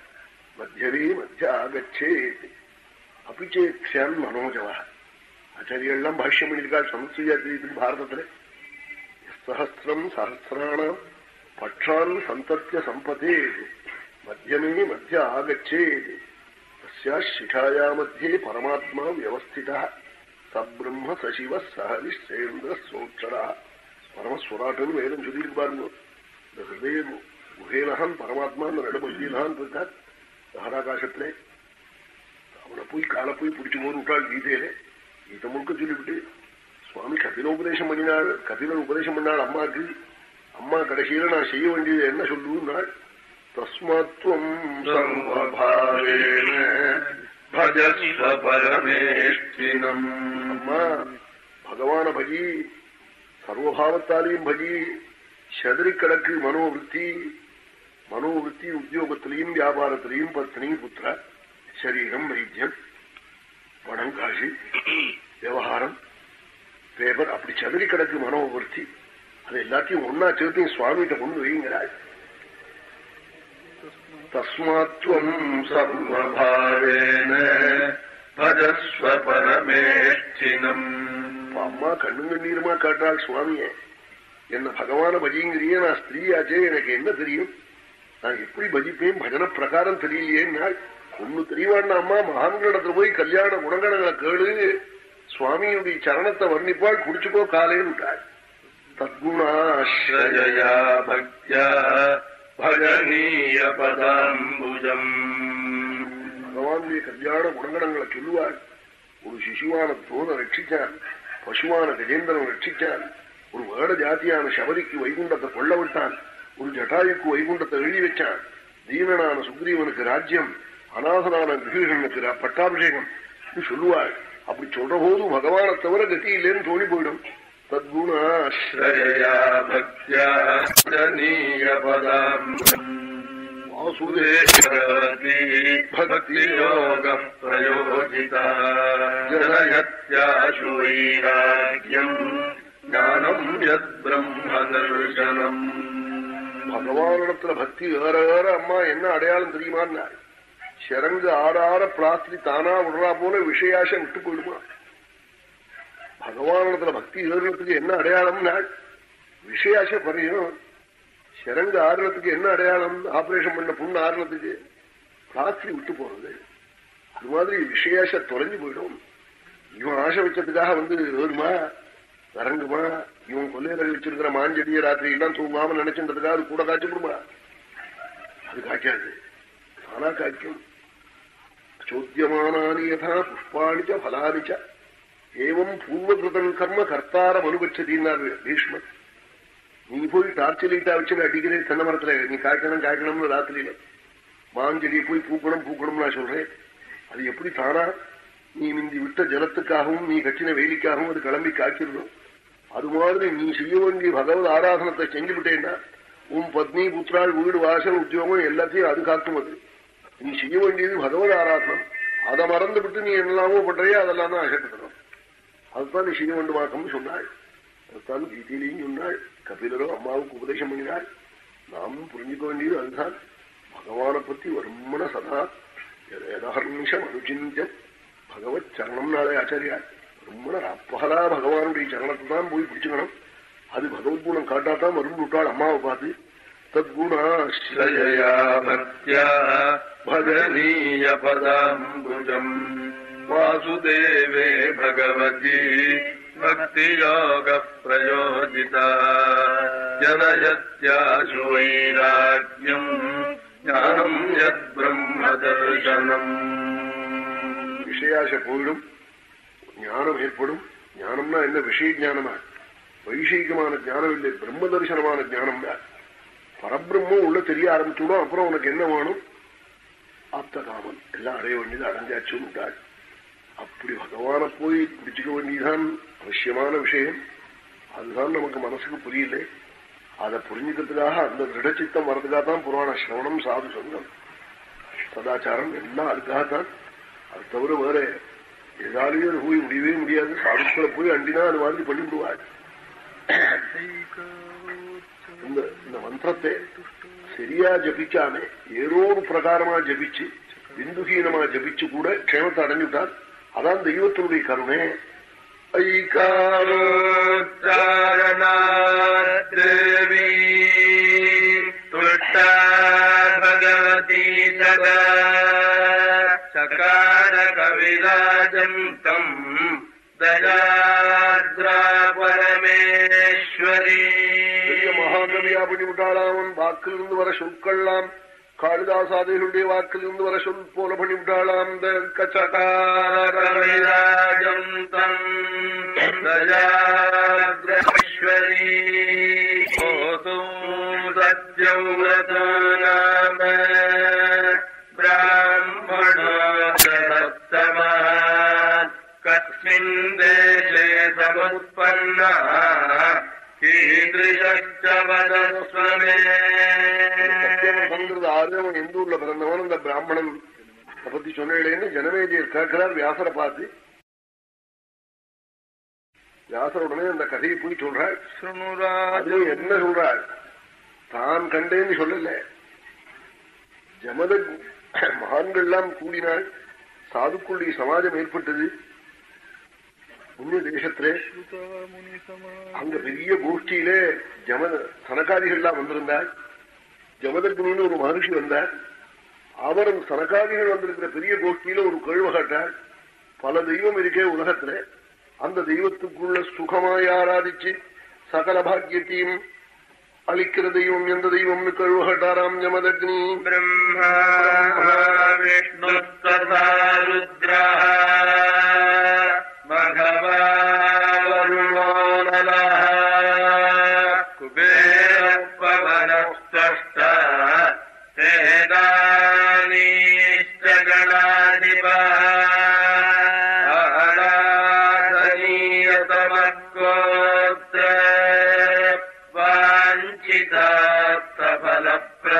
மத்தியமே மத்திய ஆகச்சே அபிச்சேத்யான் மனோஜவா. ஆச்சாரியெல்லாம் பாஷ்யம் பண்ணியிருக்காள் சமஸ்தியாத்திரி பாரதத்துல. சஹசிரம் சஹசிராணம் பட்சான் சந்தத்திய சம்பதே. மத்தியமே மத்திய ஆகச்சேது சிகாயா மத்தியே பரமாத்மா வியவஸ்திதா சப்ரம்ம சசிவ சஹரிஷேந்திர சோட்சரா பரமஸ்வராட்டன்னு வேதம் சொல்லியிருக்கு பாருங்க இந்த ஹிருதய குஹேனகான் பரமாத்மா அந்த இடம் எழுதினான் இருக்கார் மகாராகாசத்திலே அவனை போய் காலை போய் பிடிச்சு போது விட்டாள் கீதையிலே கீதை முழுக்க சொல்லிவிட்டு சுவாமி கபில உபதேசம் பண்ணினாள் கபிலன் உபதேசம் பண்ணாள் அம்மாக்கு அம்மா கடைசியில நான் செய்ய வேண்டியது என்ன சொல்லுவாள் தஸ்மாத்வம் பகவான பஜி சர்வபாவத்தாலையும் பகி சதறிக்கணக்கு மனோவிற்த்தி மனோவிற்த்தி உத்தியோகத்திலையும் வியாபாரத்திலையும் பத்னி புத்திர சரீரம் வைத்தியம் பணம் காசு விவகாரம் பேப்பர் அப்படி சதுரி கிடக்கு மனோவிற்த்தி அது எல்லாத்தையும் ஒன்னா சேர்த்து சுவாமிகிட்ட கொண்டு வைங்கிறாள் தஸ்மாத்வம் சர்வபாவேன பரமேஷ்டினம். இப்ப அம்மா கண்ணுங்கண்ணீருமா காட்டாள் சுவாமிய என்ன பகவான பஜிங்கிறியே நான் ஸ்திரீயாச்சே எனக்கு என்ன தெரியும்? நான் எப்படி பஜிப்பேன்? பஜன பிரகாரம் தெரியலையேன்னா ஒன்னு தெரியவான் அம்மா மகான்களிடத்துல போய் கல்யாண குணங்களை கேளு. சுவாமியுடைய சரணத்தை வர்ணிப்பாள் குடிச்சுக்கோ காலையில் விட்டாள் தத்குணாஸ்ரயா பக்தியா பஜனீய பதாம்புஜம் பகவானுடைய கல்யாண குணகணங்களை சொல்லுவாள் ஒரு சிசுவான தோண ரட்சிச்சான் பசுவான கஜேந்திரன் ரட்சிச்சான் ஒரு வேட ஜாத்தியான சபரிக்கு வைகுண்டத்தை கொள்ள விட்டான். ஒரு ஜட்டாயுக்கு வைகுண்டத்தை எழுதி வச்சான். தீனனான சுக்ரீவனுக்கு ராஜ்யம் அநாதனான கிருஷ்ணனுக்கு பட்டாபிஷேகம். சொல்லுவாள். அப்படி சொல்ற போது பகவானை தவிர கதி இல்லைன்னு தோணி போயிடும். தத்குணாஸ்ரயா பக்தியா भजनीय पदाम्बुजम् வாசுதேவ भक्तियोगः प्रयोजिता जनयत्याशु वैराग्यम् ज्ञानम् यद्ब्रह्मदर्शनम् பகவானிடத்துல பக்தி ஏற ஏற அம்மா என்ன அடையாளம் தெரியுமா சிறங்கு ஆறார பிளாஸ்டி தானா விடுறா போல விஷயாசை விட்டு போயிடுமா பகவானிடத்துல பக்தி ஏறுறதுக்கு என்ன அடையாளம்னா விஷயாசை பறையும் சிறங்கு ஆறுறதுக்கு என்ன அடையாளம்? ஆபரேஷன் பண்ண புண்ணு ஆறுறதுக்கு பிளாஸ்டி விட்டு போறது. அது மாதிரி விசேஷ தொலைஞ்சு போயிடும். இவன் ஆசை வச்சதுக்காக வந்து ஏறுமா? வரங்குமா இவன் கொல்லையில வச்சிருக்கிற மாஞ்செடிய ராத்திரி எல்லாம் தூங்காம நினைச்சுன்றதுக்காக அது கூட காய்ச்சிவிடுமா அது காய்க்காது. ஆனா காய்க்கும். சோத்தியமானானி யதா புஷ்பாணிச்ச பலானிச்ச ஏவம் பூர்வகிருதன் கர்ம கர்த்தாரம் அனுபட்சத்தின்னார் பீஷ்மன் நீ போய் டார்ச் லைட்டா வச்சு அடிக்கிறேன் தென்னை மரத்துல நீ காய்க்கணும் காய்க்கணும்னு ராத்திரியில மாஞ்செடியை போய் பூக்கணும் பூக்கணும்னு நான் சொல்றேன் அது எப்படி தானா நீ மிந்தி விட்ட ஜலத்துக்காகவும் நீ கட்டின வேலிக்காகவும் அது கிளம்பி காய்ச்சிருந்தோம் அது மாதிரி நீ செய்ய வேண்டிய பகவத் ஆராதனத்தை செஞ்சு விட்டேன்னா உன் பத்னி புத்திராள் வீடு வாசல் உத்தியோகம் எல்லாத்தையும் அது காக்கும் அது நீ செய்ய வேண்டியது பகவத் ஆராதனம் அதை மறந்து விட்டு நீ என்னெல்லாமோ பண்றையோ அதெல்லாம் தான் அசட்டுக்கணும் அதுதான் நீ செய்ய வேண்டுமாக்கம்னு சொன்னாள் அதுதான் கீதையிலையும் சொன்னாள் கபிலரோ அம்மாவுக்கு உபதேசம் பண்ணினார் நாமும் புரிஞ்சுக்க வேண்டியது அதுதான் பகவானை பத்தி வருமன சதா ஏதாவது நிமிஷம் அனுச்சிந்தம் பகவத் சரணம் நாளே ஆச்சாரியார் வருமன அப்பகலா பகவானுடைய சரணத்தை தான் போய் பிடிச்சுக்கணும் அது பகவத் குணம் காட்டாதான் வரும் விட்டாள் அம்மாவை பார்த்து தத்குணாஸ்ரயாபத்யாபதனீயபதாம்புஜம் வாசுதேவே பகவதி ഭക്തിയോഗ പ്രയോജിത ജനയത്യാശു വൈരാഗ്യം ജ്ഞാനം യത് ബ്രഹ്മദർശനം. വിഷയാശ പോയിടും ജ്ഞാനം ഏർപ്പെടും ജ്ഞാനം എന്റെ വിഷയജ്ഞാനമാണ്. വൈഷികമാണ് ജ്ഞാനമില്ല ബ്രഹ്മദർശനമാണ് ജ്ഞാനം പരബ്രഹ്മ ഉള്ള തെരിയ ആരംഭിച്ചോളൂ അപ്പുറം ഉനക്ക് എന്നെ വേണം ആപ്തകാമൻ എല്ലാം അറിയ വേണ്ടിയത് അടഞ്ചാച്ചും ഉണ്ടായി அப்படி பகவான போய் பிடிச்சுக்க வேண்டியதுதான் அவசியமான விஷயம். அதுதான் நமக்கு மனசுக்கு புரியல. அதை புரிஞ்சுக்கிறதுக்காக அந்த திருடச்சித்தம் வர்றதுக்காக தான் புராண சிரவணம் சாது சொந்தம் சதாச்சாரம் எல்லாம் அதுக்காகத்தான். அது தவிர வேற ஏதாலையும் போய் முடியவே முடியாது. சாதுக்களை போய் அண்டினா அது மாதிரி பண்ணிவிடுவார். இந்த இந்த மந்திரத்தை சரியா ஜபிச்சாமே ஏதோ ஒரு பிரகாரமா ஜபிச்சு பிந்துஹீனமா ஜபிச்சு கூட க்ஷேமத்தை அடைஞ்சுட்டார். அதான் தெய்வத்தினுடைய கருணை. ஐகாரோச்சாரணாத்ரவி பகவதி சதா சகார கவிராஜந்தம் தயாத்ரா பரமேஸ்வரி பெரிய மகாகவியா பண்ணிவிட்டாளாம் வாக்கிலிருந்து வர சொற்கள்லாம் காளிதாசாதிகளுடைய வாக்கிலிருந்து வர சொல் போல பண்ணிவிட்டாளாம் இந்த கச்சகார கவிராஜந்தம் தயாத்ரேஸ்வரி ஓது சத்யவிரதோ நாம பிராமணோ சதத்தமா கஸ்மின் தேசே சத்தியவங்கிறது ஆறு அவன் எந்த ஊர்ல பிறந்தவன் இந்த பிராமணன் பத்தி சொன்னேன்னு ஜனமேஜியர் கேட்கிறார் வியாசரை பார்த்து. வியாசர் உடனே அந்த கதையை போய் சொல்றாள் என்ன சொல்றாள் தான் கண்டேன்னு சொல்லல. ஜமத மகான்கள்லாம் கூடினாள் சாதுக்குள்ளி சமாஜம் ஏற்பட்டது. புண்ணிய தேசத்திலே அங்க பெரிய கோஷ்டியிலே ஜம சனகாதிகள்லாம் வந்திருந்தார். ஜமதக்னின்னு ஒரு மகர்ஷி வந்தார். அவரும் சனகாதிகள் வந்திருக்கிற பெரிய கோஷ்டியில ஒரு கேள்வி கேட்டார். பல தெய்வம் இருக்கே உலகத்துல. அந்த தெய்வத்துக்குள்ள சுகமாய் ஆராதிச்சு சகல பாக்கியத்தையும் அளிக்கிற தெய்வம் எந்த தெய்வம் கேள்வி கேட்டாராம் ஜமதக்னி பிரம்மா விஷ்ணு கதா ருத்ரா பகவான்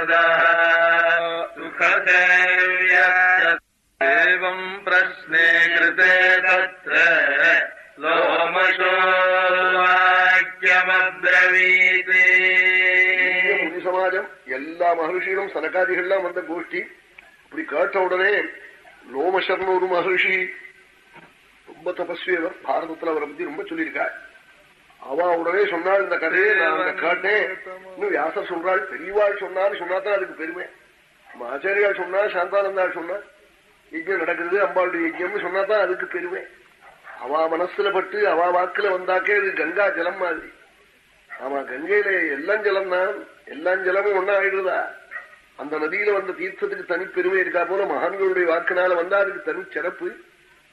वाञ्छितार्थफलप्रदः सुखसेव्यश्च एवम् प्रश्ने कृते तत्र लोमशो वाक्यमब्रवीत् முனி சமாஜம் எல்லா மகர்ஷிகளும் சனகாதிகள்லாம் வந்த கோஷ்டி இப்படி கேட்ட உடனே லோமசர்னு ஒரு மகர்ஷி ரொம்ப தபஸ்வி அவர் பாரதத்துல அவரை பத்தி ரொம்ப சொல்லியிருக்காள் அவ உடனே சொன்னாள் இந்த கதையை நான் கேட்டேன். இன்னும் வியாசர் சொல்றாள் பெரியவாள் சொன்னாரு சொன்னாதான் அதுக்கு பெருமை. நம்ம ஆச்சாரியால் சொன்னா சாந்தானந்தாள் சொன்னா யஜ்யம் நடக்கிறது அம்பாளுடைய யஜ்யம்னு சொன்னாதான் அதுக்கு பெருமை. அவ மனசுல பட்டு அவ வாக்குல வந்தாக்கே இது கங்கா ஜலம் மாதிரி. ஆமா கங்கையில எல்லாம் ஜலம் தான் எல்லாம் ஜலமும் ஒன்னா ஆயிடுதா அந்த நதியில வந்த தீர்த்தத்துக்கு தனி பெருமை இருக்கா போல மகான்களுடைய வாக்குனால வந்தா அதுக்கு தனி சிறப்பு.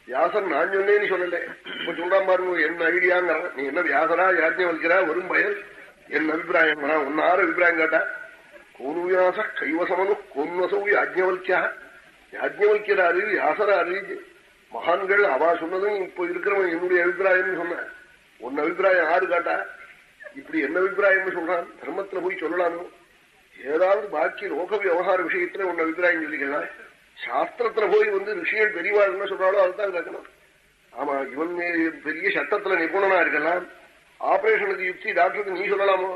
வியாசன் நான் சொன்னேன்னு சொல்லல. இப்ப சொல்றான் பாருங்க என்ன ஐடியாங்கிறான் நீ என்ன வியாசனா யாஜ்யம் வலிக்கிறா வரும் பயல்? என் அபிப்பிராயம் ஒன்னு ஆறு அபிப்பிராயம் கேட்டா கோனு வியாச கைவசமனு கோன்வசவு யாஜ்யவல்யா யாஜ்யவல்கிறாரு வியாசராரு மகான்கள் அவா சொன்னதும் இப்ப இருக்கிறவன் என்னுடைய அபிப்பிராயம்னு சொன்ன. உன் அபிப்பிராயம் ஆறு காட்டா இப்படி என்ன அபிப்பிராயம்னு சொல்றான் தர்மத்துல போய் சொல்லலாமோ ஏதாவது பாக்கி லோக விவகார விஷயத்துல உன் அபிப்பிராயம் சொல்லிக்கலாம் சாஸ்திரத்துல போய் வந்து ரிஷிகள் பெரியவாள் என்ன சொல்றாளோ அதுதான் கேட்கணும். ஆமா இவன் பெரிய சட்டத்துல நிபுணனா இருக்கலாம். ஆபரேஷனுக்கு யுக்தி டாக்டருக்கு நீ சொல்லலாமோ?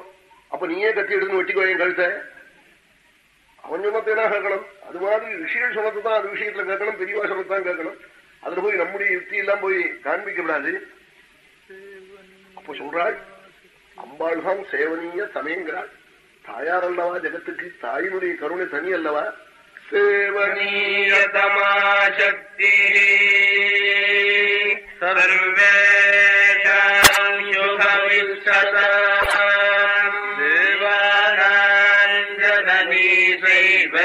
அப்ப நீயே கத்தி எடுத்து வெட்டிக்கோ என் கழுத்த. அவன் சொன்னத்தை கேட்கணும்? அது மாதிரி ரிஷிகள் சொன்னதுதான் அந்த அது விஷயத்துல கேட்கணும் பெரியவா சொன்னதான் கேட்கணும். அதுல போய் நம்முடைய யுக்தி எல்லாம் போய் காண்பிக்க விடாது அப்ப சொல்றாள் அம்பாள் தான் சேவனீய தமேங்கிறாள் தாயார் அல்லவா ஜெகத்துக்கு தாயினுடைய கருணை தனி அல்லவா? சேவனீயதமாசக்தி சர்வேஷாம் யுகவிஷதா தேவானாஞ்சதமீசைவ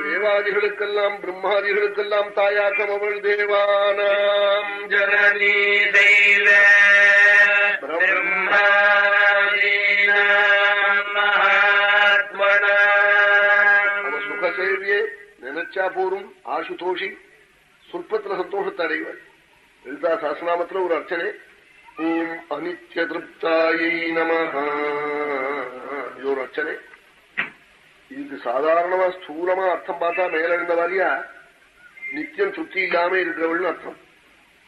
தேவாதிகளுக்கெல்லாம் பிரம்மாதிகளுக்கெல்லாம் தாயாக்கம் அவள் தேவானாம் ஜனநீ செய்த சுகசேவியே நினைச்சா போரும் ஆசுதோஷி சொற்பத்துல சந்தோஷத்தை அடைவாள் லலிதா சாஸ்திரநாமத்துல ஒரு அர்ச்சனை ஓம் அனித்ய திருப்தாயை நமஹா இது ஒரு அர்ச்சனை இதுக்கு சாதாரணமா ஸ்தூலமா அர்த்தம் பார்த்தா மேல இருந்தவாரியா நித்தியம் திருப்தி இல்லாம இருக்கிறவள்னு அர்த்தம்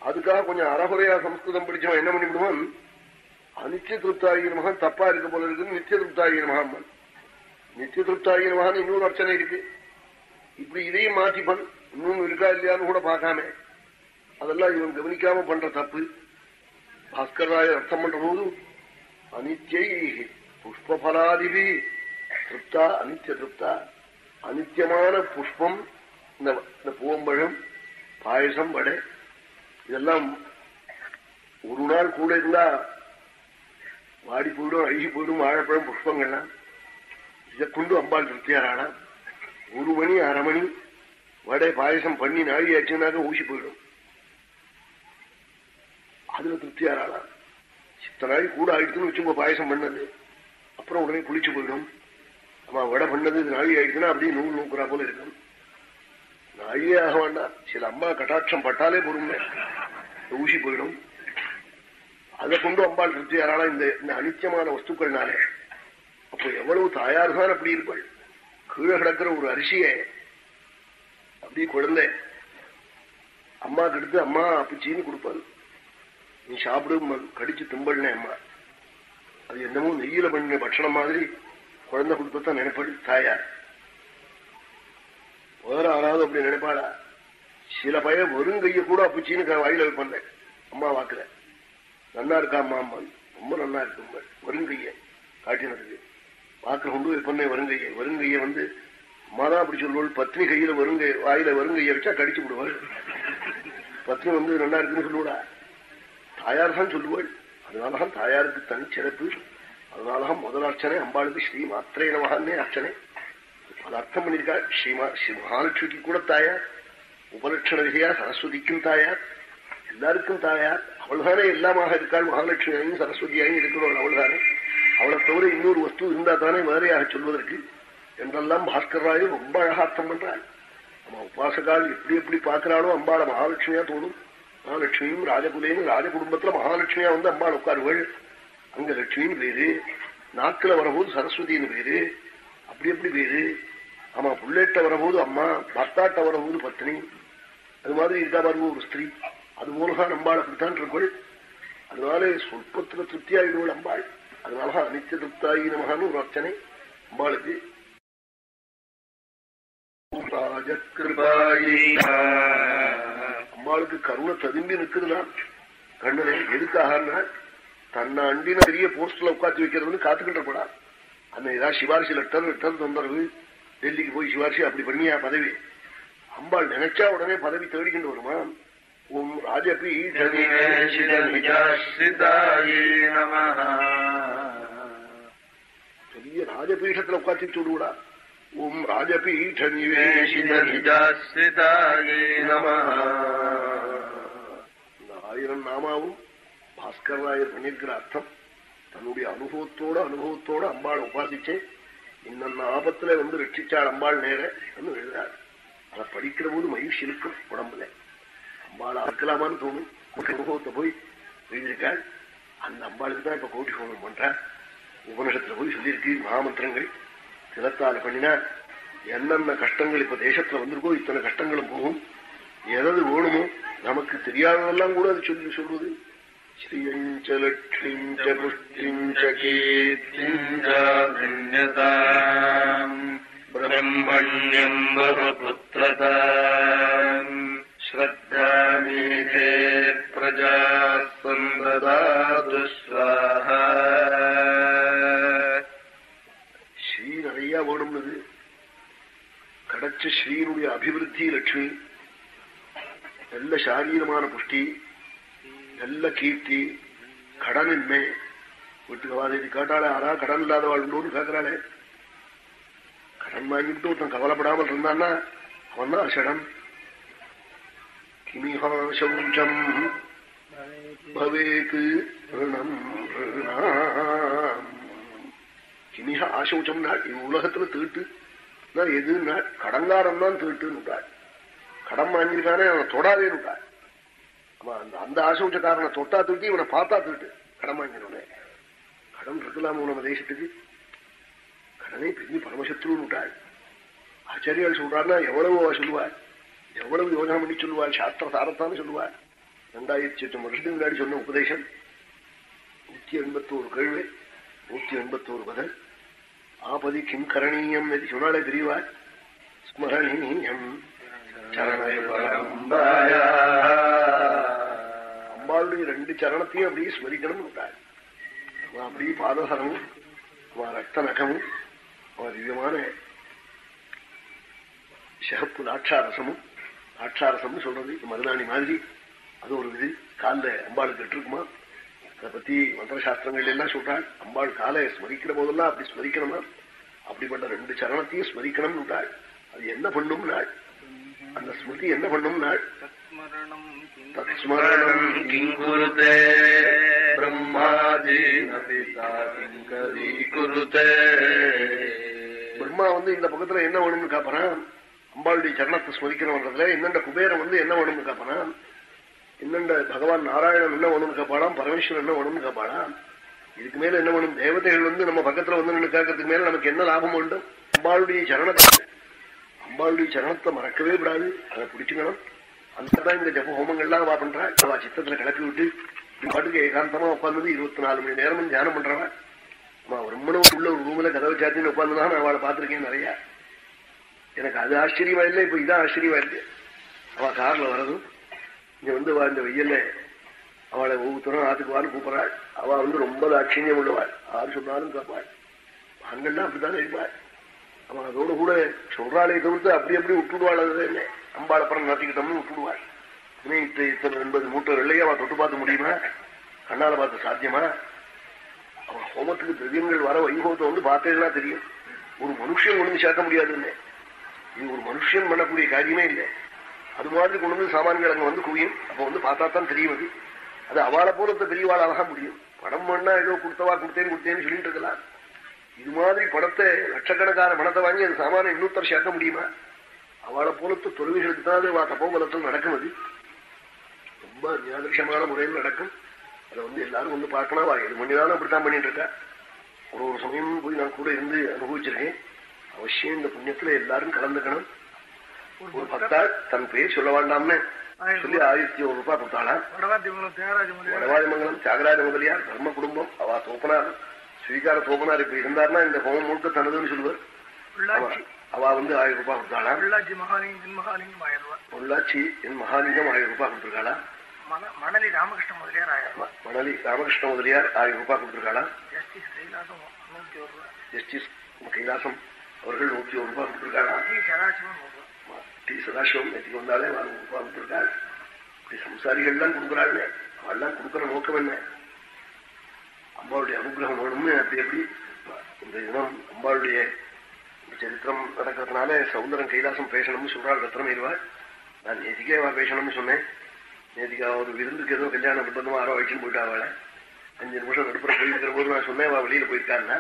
அதுக்காக கொஞ்சம் அறகுறையா சம்ஸ்கிருதம் படிச்சவன் என்ன பண்ணிவிடுவான் அனித்திய திருப்தாகிய மகன் தப்பா இருக்க போல இருக்குன்னு நித்திய திருப்தாகிய மகான். நித்திய திருப்தாகிய மகான் இன்னொரு அர்ச்சனை இருக்கு. இப்படி இதையும் மாற்றிப்பன் இன்னும் இருக்கா இல்லையான்னு கூட பார்க்காம. அதெல்லாம் இவன் கவனிக்காம பண்ற தப்பு. பாஸ்கராய அர்த்தம் பண்ற போது அனித்யை புஷ்பலாதிபி திருப்தா அனித்திய திருப்தா அனித்தியமான புஷ்பம் இந்த பூவம்பழம் பாயசம் வடை இதெல்லாம் ஒரு நாள் கூட இருந்தா வாடி போயிடும் அழுகி போயிடும் வாழைப்பழம் புஷ்பங்கள்லாம் இதை கொண்டு அம்பாள் திருப்தியாரானா ஒரு மணி அரை மணி வடை பாயசம் பண்ணி நாழி ஆச்சுனாக்க ஊசி போயிடும் அதுல திருப்தியாரானா சித்த நாள் கூட ஆயிடுச்சுன்னு வச்சுங்க பாயசம் பண்ணது அப்புறம் உடனே குளிச்சு போயிடும் ஆமா வடை பண்ணது இது நாழி ஆயிடுச்சுன்னா அப்படியே நூல் நூக்குறா போல இருக்கும் நாழியே ஆக வேண்டாம் சில அம்மா கட்டாட்சம் பட்டாலே பொறுமை ஊசி போயிடும் அதை கொண்டு அம்பாள் திருப்தியாரானா இந்த இந்த அனித்தியமான வஸ்துக்கள்னாலே அப்போ எவ்வளவு தாயார் தான் அப்படி இருப்பாள். கீழே கிடக்கிற ஒரு அரிசிய அப்படி குழந்தை அம்மா கெடுத்து அம்மா அப்பிச்சின்னு கொடுப்பாரு நீ சாப்பிடு கடிச்சு தும்பல்னே அம்மா. அது என்னமோ நெய்யில பண்ணின பட்சணம் மாதிரி குழந்தை கொடுத்தா நினைப்பாள் தாயார். வேற ஆறாவது அப்படி நினைப்பாளா? சில பய வெறும் கையை கூட அப்பிச்சின்னு வாயில வைப்பேன் அம்மா வாக்குல. நல்லா இருக்கா ரொம்ப நல்லா இருக்கு வருங்கைய கைய காட்டினதுக்கு பார்க்க கொண்டு வைப்பண்ணே வருங்கைய. வருங்கைய வந்து அம்மாதான் அப்படி சொல்லுவாள். பத்னி கையில வருங்கை வாயில வருங்கைய வச்சா கடிச்சு விடுவாள் பத்னி வந்து நல்லா இருக்குன்னு சொல்லுவா. தாயார் தான் சொல்லுவாள். அதனாலதான் தாயாருக்கு தனிச்சிறப்பு. அதனாலதான் முதல் அர்ச்சனை அம்பாளுக்கு ஸ்ரீ மாத்திரை நமகான்னே அர்ச்சனை. அது அர்த்தம் பண்ணியிருக்கா. ஸ்ரீமா ஸ்ரீ மகாலட்சுமிக்கு கூட தாயார். உபலட்சண விஜயா சரஸ்வதிக்கும் தாயார். எல்லாருக்கும் தாயார். அவள் எல்லாமாக இருக்காள் மகாலட்சுமியாயும் சரஸ்வதியாயும் இருக்கிறவள் அவள் தானே அவளை தவிர இன்னொரு வஸ்து இருந்தா தானே வேறையாக சொல்வதற்கு. என்றெல்லாம் பாஸ்கராயும் ரொம்ப அழகா அர்த்தம் பண்றாள். நம்ம உபாசகால் எப்படி எப்படி பார்க்கிறாளோ அம்பாளை மகாலட்சுமியா தோணும். மகாலட்சுமியும் ராஜகுலேன்னு ராஜ குடும்பத்துல மகாலட்சுமியா வந்து அம்பாள் உட்காருவள். அங்க லட்சுமின்னு பேரு நாக்குல வரபோது சரஸ்வதினு பேரு அப்படி எப்படி பேரு ஆமா புள்ளேட்ட வரபோது அம்மா பர்த்தாட்ட வரபோது பத்னி. அது மாதிரி இருக்கா பாருங்க ஒரு ஸ்திரீ. அது மூலகா நம்பாள் அப்படித்தான் இருக்கள் அதனால சொற்பத்துல திருப்தியாயிடுவள் அம்பாள். அதனால அனித்திய திருப்தாயி நமகான்னு ஒரு அர்ச்சனை அம்பாளுக்கு. அம்பாளுக்கு கருணை ததும்பி நிற்குதுன்னா கண்ணனை எதுக்காக தன்னை அண்டின பெரிய போஸ்ட்ல உட்காந்து வைக்கிறதுன்னு காத்துக்கிட்ட கூடா அந்த ஏதாவது சிபாரிசு லெட்டர் லெட்டர் தொந்தரவு டெல்லிக்கு போய் சிபாரிசு அப்படி பண்ணியா பதவி. அம்பாள் நினைச்சா உடனே பதவி தேடிக்கிட்டு வருமா ஓம் ராஜபீடனி பெரிய ராஜபீடத்துல உட்காந்து சொல்லுவிடா ஓம் ராஜபீட நிவேசித இந்த ஆயிரம் நாமாவும் பாஸ்கர் ராயர் பண்ணிருக்கிற அர்த்தம். தன்னுடைய அனுபவத்தோட அனுபவத்தோட அம்பாள் உபாசிச்சே இன்னொன்னு ஆபத்துல வந்து ரட்சிச்சாள் அம்பாள் நேர எழுதாள் அதை படிக்கிற போது மகிழ்ச்சி இருக்கும் உடம்புல. அம்பாள் அறுக்கலாமான்னு தோணும். அனுபவத்தை போய் எழுதியிருக்காள் அந்த அம்பாளுக்கு தான் இப்ப கோட்டி ஹோமம் பண்றார். உபனிஷத்துல போய் சொல்லியிருக்கு மகாமந்திரங்கள். தினத்தால பண்ணினா என்னென்ன கஷ்டங்கள் இப்ப தேசத்துல வந்திருக்கோ இத்தனை கஷ்டங்களும் போகும். எதது வேணுமோ நமக்கு தெரியாததெல்லாம் கூட அது சொல்லி சொல்றது ஸ்ரீயஞ்ச லட்சுமிஞ்ச புஷ்டிஞ்ச பிரம்மண்யம் பகுபுத்திரதா ஸ்ரத்தாமீதே ஸ்ரீ நிறைய வேணும்னது. கிடைச்ச ஸ்ரீனுடைய அபிவிருத்தி லட்சுமி. நல்ல சாரீரமான புஷ்டி நல்ல கீர்த்தி கடனின்மை. வீட்டுக்கு வாதி கேட்டாலே ஆறா கடன் இல்லாத வாழ்ந்தோன்னு கேட்கிறாளே கடன் வாங்கிட்டு ஒருத்தன் கவலைப்படாமல் இருந்தான்னா அவன் தான் அசடன் கிமிஹாசௌச்சம் பவேத் ரிணம் கிமிஹ ஆசௌச்சம் உலகத்துல தீட்டு. எதுன்னா கடங்காரம் தான் தீட்டுன்னு கடன் வாங்கியிருக்கானே அவன் தொடாதே அவன் அந்த அந்த ஆசௌச்சக்காரனை தொட்டா தூக்கி இவனை பார்த்தா தீட்டு. கடன் வாங்கினோடனே கடன் இருக்கலாமோ நம்ம தேசத்துக்கு? கடனை பெரிய பரமசத்ருன்னு ஆச்சாரியால் சொல்றாருன்னா எவ்வளவோ சொல்லுவாள் எவ்வளவு யோஜனை பண்ணி சொல்லுவாள் சாஸ்திர சாரத்தான்னு சொல்லுவாள் ரெண்டாயிரத்தி எட்டு வருஷத்துக்கு முன்னாடி சொன்ன உபதேசம். நூத்தி எண்பத்தோரு கேள்வி நூத்தி எண்பத்தோரு பதில். ஆபதி கிம் கரணீயம் என்று சொன்னாலே தெரியவாள் ஸ்மரணீயம் அம்பாளுடைய ரெண்டு சரணத்தையும் அப்படியே ஸ்மரிக்கணும் விட்டாள் அவன் அப்படியே பாதசரமும் அவன் ரத்த நகமும் அவன் திவ்யமான சிகப்பு நாட்சாரசமும் நாட்சாரசம்னு சொல்றது. மருதாணி மாதிரி. அது ஒரு இது காலில் அம்பாளுக்கு கட்டிருக்குமா? அதை பத்தி மந்திரசாஸ்திரங்கள் எல்லாம் சொல்றாள்? அம்பாள் காலை ஸ்மரிக்கிற போதெல்லாம் அப்படி ஸ்மரிக்கணுமா? அப்படிப்பட்ட ரெண்டு சரணத்தையும் ஸ்மரிக்கணும்னு விட்டாள் அது என்ன பண்ணும் நாள் அந்த ஸ்மிருதி என்ன பண்ணும் நாள் பிரம்மா வந்து இந்த பக்கத்துல என்ன வேணும்னு காப்பறான் அம்பாளுடைய சரணத்தை ஸ்மரிக்கிறவன்றதுல என்னென்ன குபேரம் வந்து என்ன வேணும்னு காப்பறான் என்னென்ன பகவான் நாராயணன் என்ன வேணும்னு கேட்பாளாம் பரமேஸ்வரன் என்ன வேணும்னு கேட்பாளாம் இதுக்கு மேல என்ன வேணும்? தேவதைகள் வந்து நம்ம பக்கத்துல வந்து நின்று கேட்கறதுக்கு மேல நமக்கு என்ன லாபம் வேண்டும் அம்பாளுடைய சரணத்தை அம்பாளுடைய சரணத்தை மறக்கவே விடாது. அதை பிடிச்சுக்கணும். அந்த இந்த ஜப ஹோமங்கள்லாம் வா பண்றா. அவ சித்தத்துல கிளப்பி விட்டு பாட்டுக்கு ஏகாந்தமா உட்கார்ந்து இருபத்தி நாலு மணி நேரமும் தியானம் பண்றவன் ரொம்ப உள்ள ஒரு ரூம்ல கதவை சாத்தின்னு உட்காந்துதான் நான் அவளை பார்த்திருக்கேன் நிறைய. எனக்கு அது ஆச்சரியமா இல்லை இப்ப இதான் ஆச்சரியமா இருக்கு அவ கார்ல வரதும் இங்க வந்து வா இந்த வெயில்ல அவளை ஒவ்வொருத்தரும் ஆத்துக்குவான்னு கூப்பிடுறாள். அவ வந்து ரொம்ப தாட்சியம் உள்ளவாள். ஆறு சொன்னாலும் கேட்பாள். ஆண்கள்லாம் அப்படித்தான் இருப்பாள் அவன் அதோட கூட சொல்றாளே தவிர்த்து அப்படி அப்படி விட்டுடுவாள் அது என்ன? அம்பாள் அப்புறம் நடத்திக்கிட்டோம்னு விட்டுடுவாள். இனி இத்தனை இத்தனை எண்பது மூட்டை வெள்ளையை அவன் தொட்டு பார்த்து முடியுமா? கண்ணால பார்த்து சாத்தியமா? அவன் ஹோமத்துக்கு திரவியங்கள் வர வைபவத்தை வந்து பார்த்தேன்னா தெரியும். ஒரு மனுஷன் ஒண்ணு சேர்க்க முடியாதுன்னு இது ஒரு மனுஷன் பண்ணக்கூடிய காரியமே இல்லை. அது மாதிரி கொண்டு வந்து சாமான்கள் அங்கே வந்து குவியும். அப்ப வந்து பார்த்தா தான் தெரியும் அது அது அவளை போலத்த பெரியவாளாக முடியும். படம் பண்ணா ஏதோ கொடுத்தவா கொடுத்தேன்னு கொடுத்தேன்னு சொல்லிட்டு இருக்கலாம். இது மாதிரி படத்தை லட்சக்கணக்கான பணத்தை வாங்கி அது சாமான இன்னொருத்தர் சேர்க்க முடியுமா? அவளை போலத்து துறவிகளுக்கு தான் அது தப்போபலத்தில் நடக்கும் அது ரொம்ப நியாதிருஷமான முறையில் நடக்கும். அதை வந்து எல்லாரும் வந்து பார்க்கலாம் ஏழு மணி நேரம் அப்படித்தான் பண்ணிட்டு இருக்கா. ஒரு ஒரு சமயம் போய் நான் கூட இருந்து அனுபவிச்சிருக்கேன். அவசியம் இந்த புண்ணியத்துல எல்லாரும் கலந்துக்கணும். ஒரு பக்தாள் தன் பேர் சொல்ல வேண்டாம்னு சொல்லி ஆயிரத்தி ஒரு ரூபாய் கொடுத்தாளாம் வடவாதிமங்கலம் தியாகராஜ முதலியார் தர்ம குடும்பம் அவ தோப்பனார் ஸ்வீகார தோப்பனார் இப்ப இருந்தார்னா இந்த ஹோமம் முழுக்க தனதுன்னு சொல்லுவார். அவ வந்து ஆயிரம் ரூபாய் கொடுத்தாளாம் உள்ளாட்சி மகாலிங்கம் மகாலிங்கம் ஆயிரம் ரூபாய். பொள்ளாச்சி என் மகாலிங்கம் ஆயிரம் ரூபாய் கொடுத்திருக்காளா? மண- மணலி ராமகிருஷ்ண முதலியார் ஆயிரம் ரூபாய். மணலி ராமகிருஷ்ண முதலியார் ஆயிரம் ரூபாய் கொடுத்திருக்காளா? ஜஸ்டிஸ் கைலாசம் ஜஸ்டிஸ் கைலாசம் அவர்கள் நூத்தி ஒரு ரூபாய் நூறு ரூபாய் டி சதாசிவம் நேற்றுக்கு வந்தாலே வாங்க ரூபாய் கொடுத்திருக்காள் இப்படி சம்சாரிகள்லாம் கொடுக்குறாள் அவள்லாம் கொடுக்குற நோக்கம் என்ன அம்பாளுடைய அனுகிரகம் வேணும்னு அப்படி எப்படி இந்த தினம் அம்பாளுடைய சரித்திரம் நடக்கிறதுனால சவுந்தரம் கைலாசம் பேசணும்னு சொல்றாள் ரத்னம் இருவாள் நான் நேற்றுக்கே அவ பேசணும்னு சொன்னேன் நேற்றுக்கு அவ ஒரு விருந்துக்கு ஏதோ கல்யாணம் பண்றதும் ஆரோ வச்சுன்னு போயிட்டா அவளை அஞ்சு நிமிஷம் நடுப்புற போயிருக்கிற போது நான் சொன்னேன் அவ வெளியில போயிருக்காருன்னா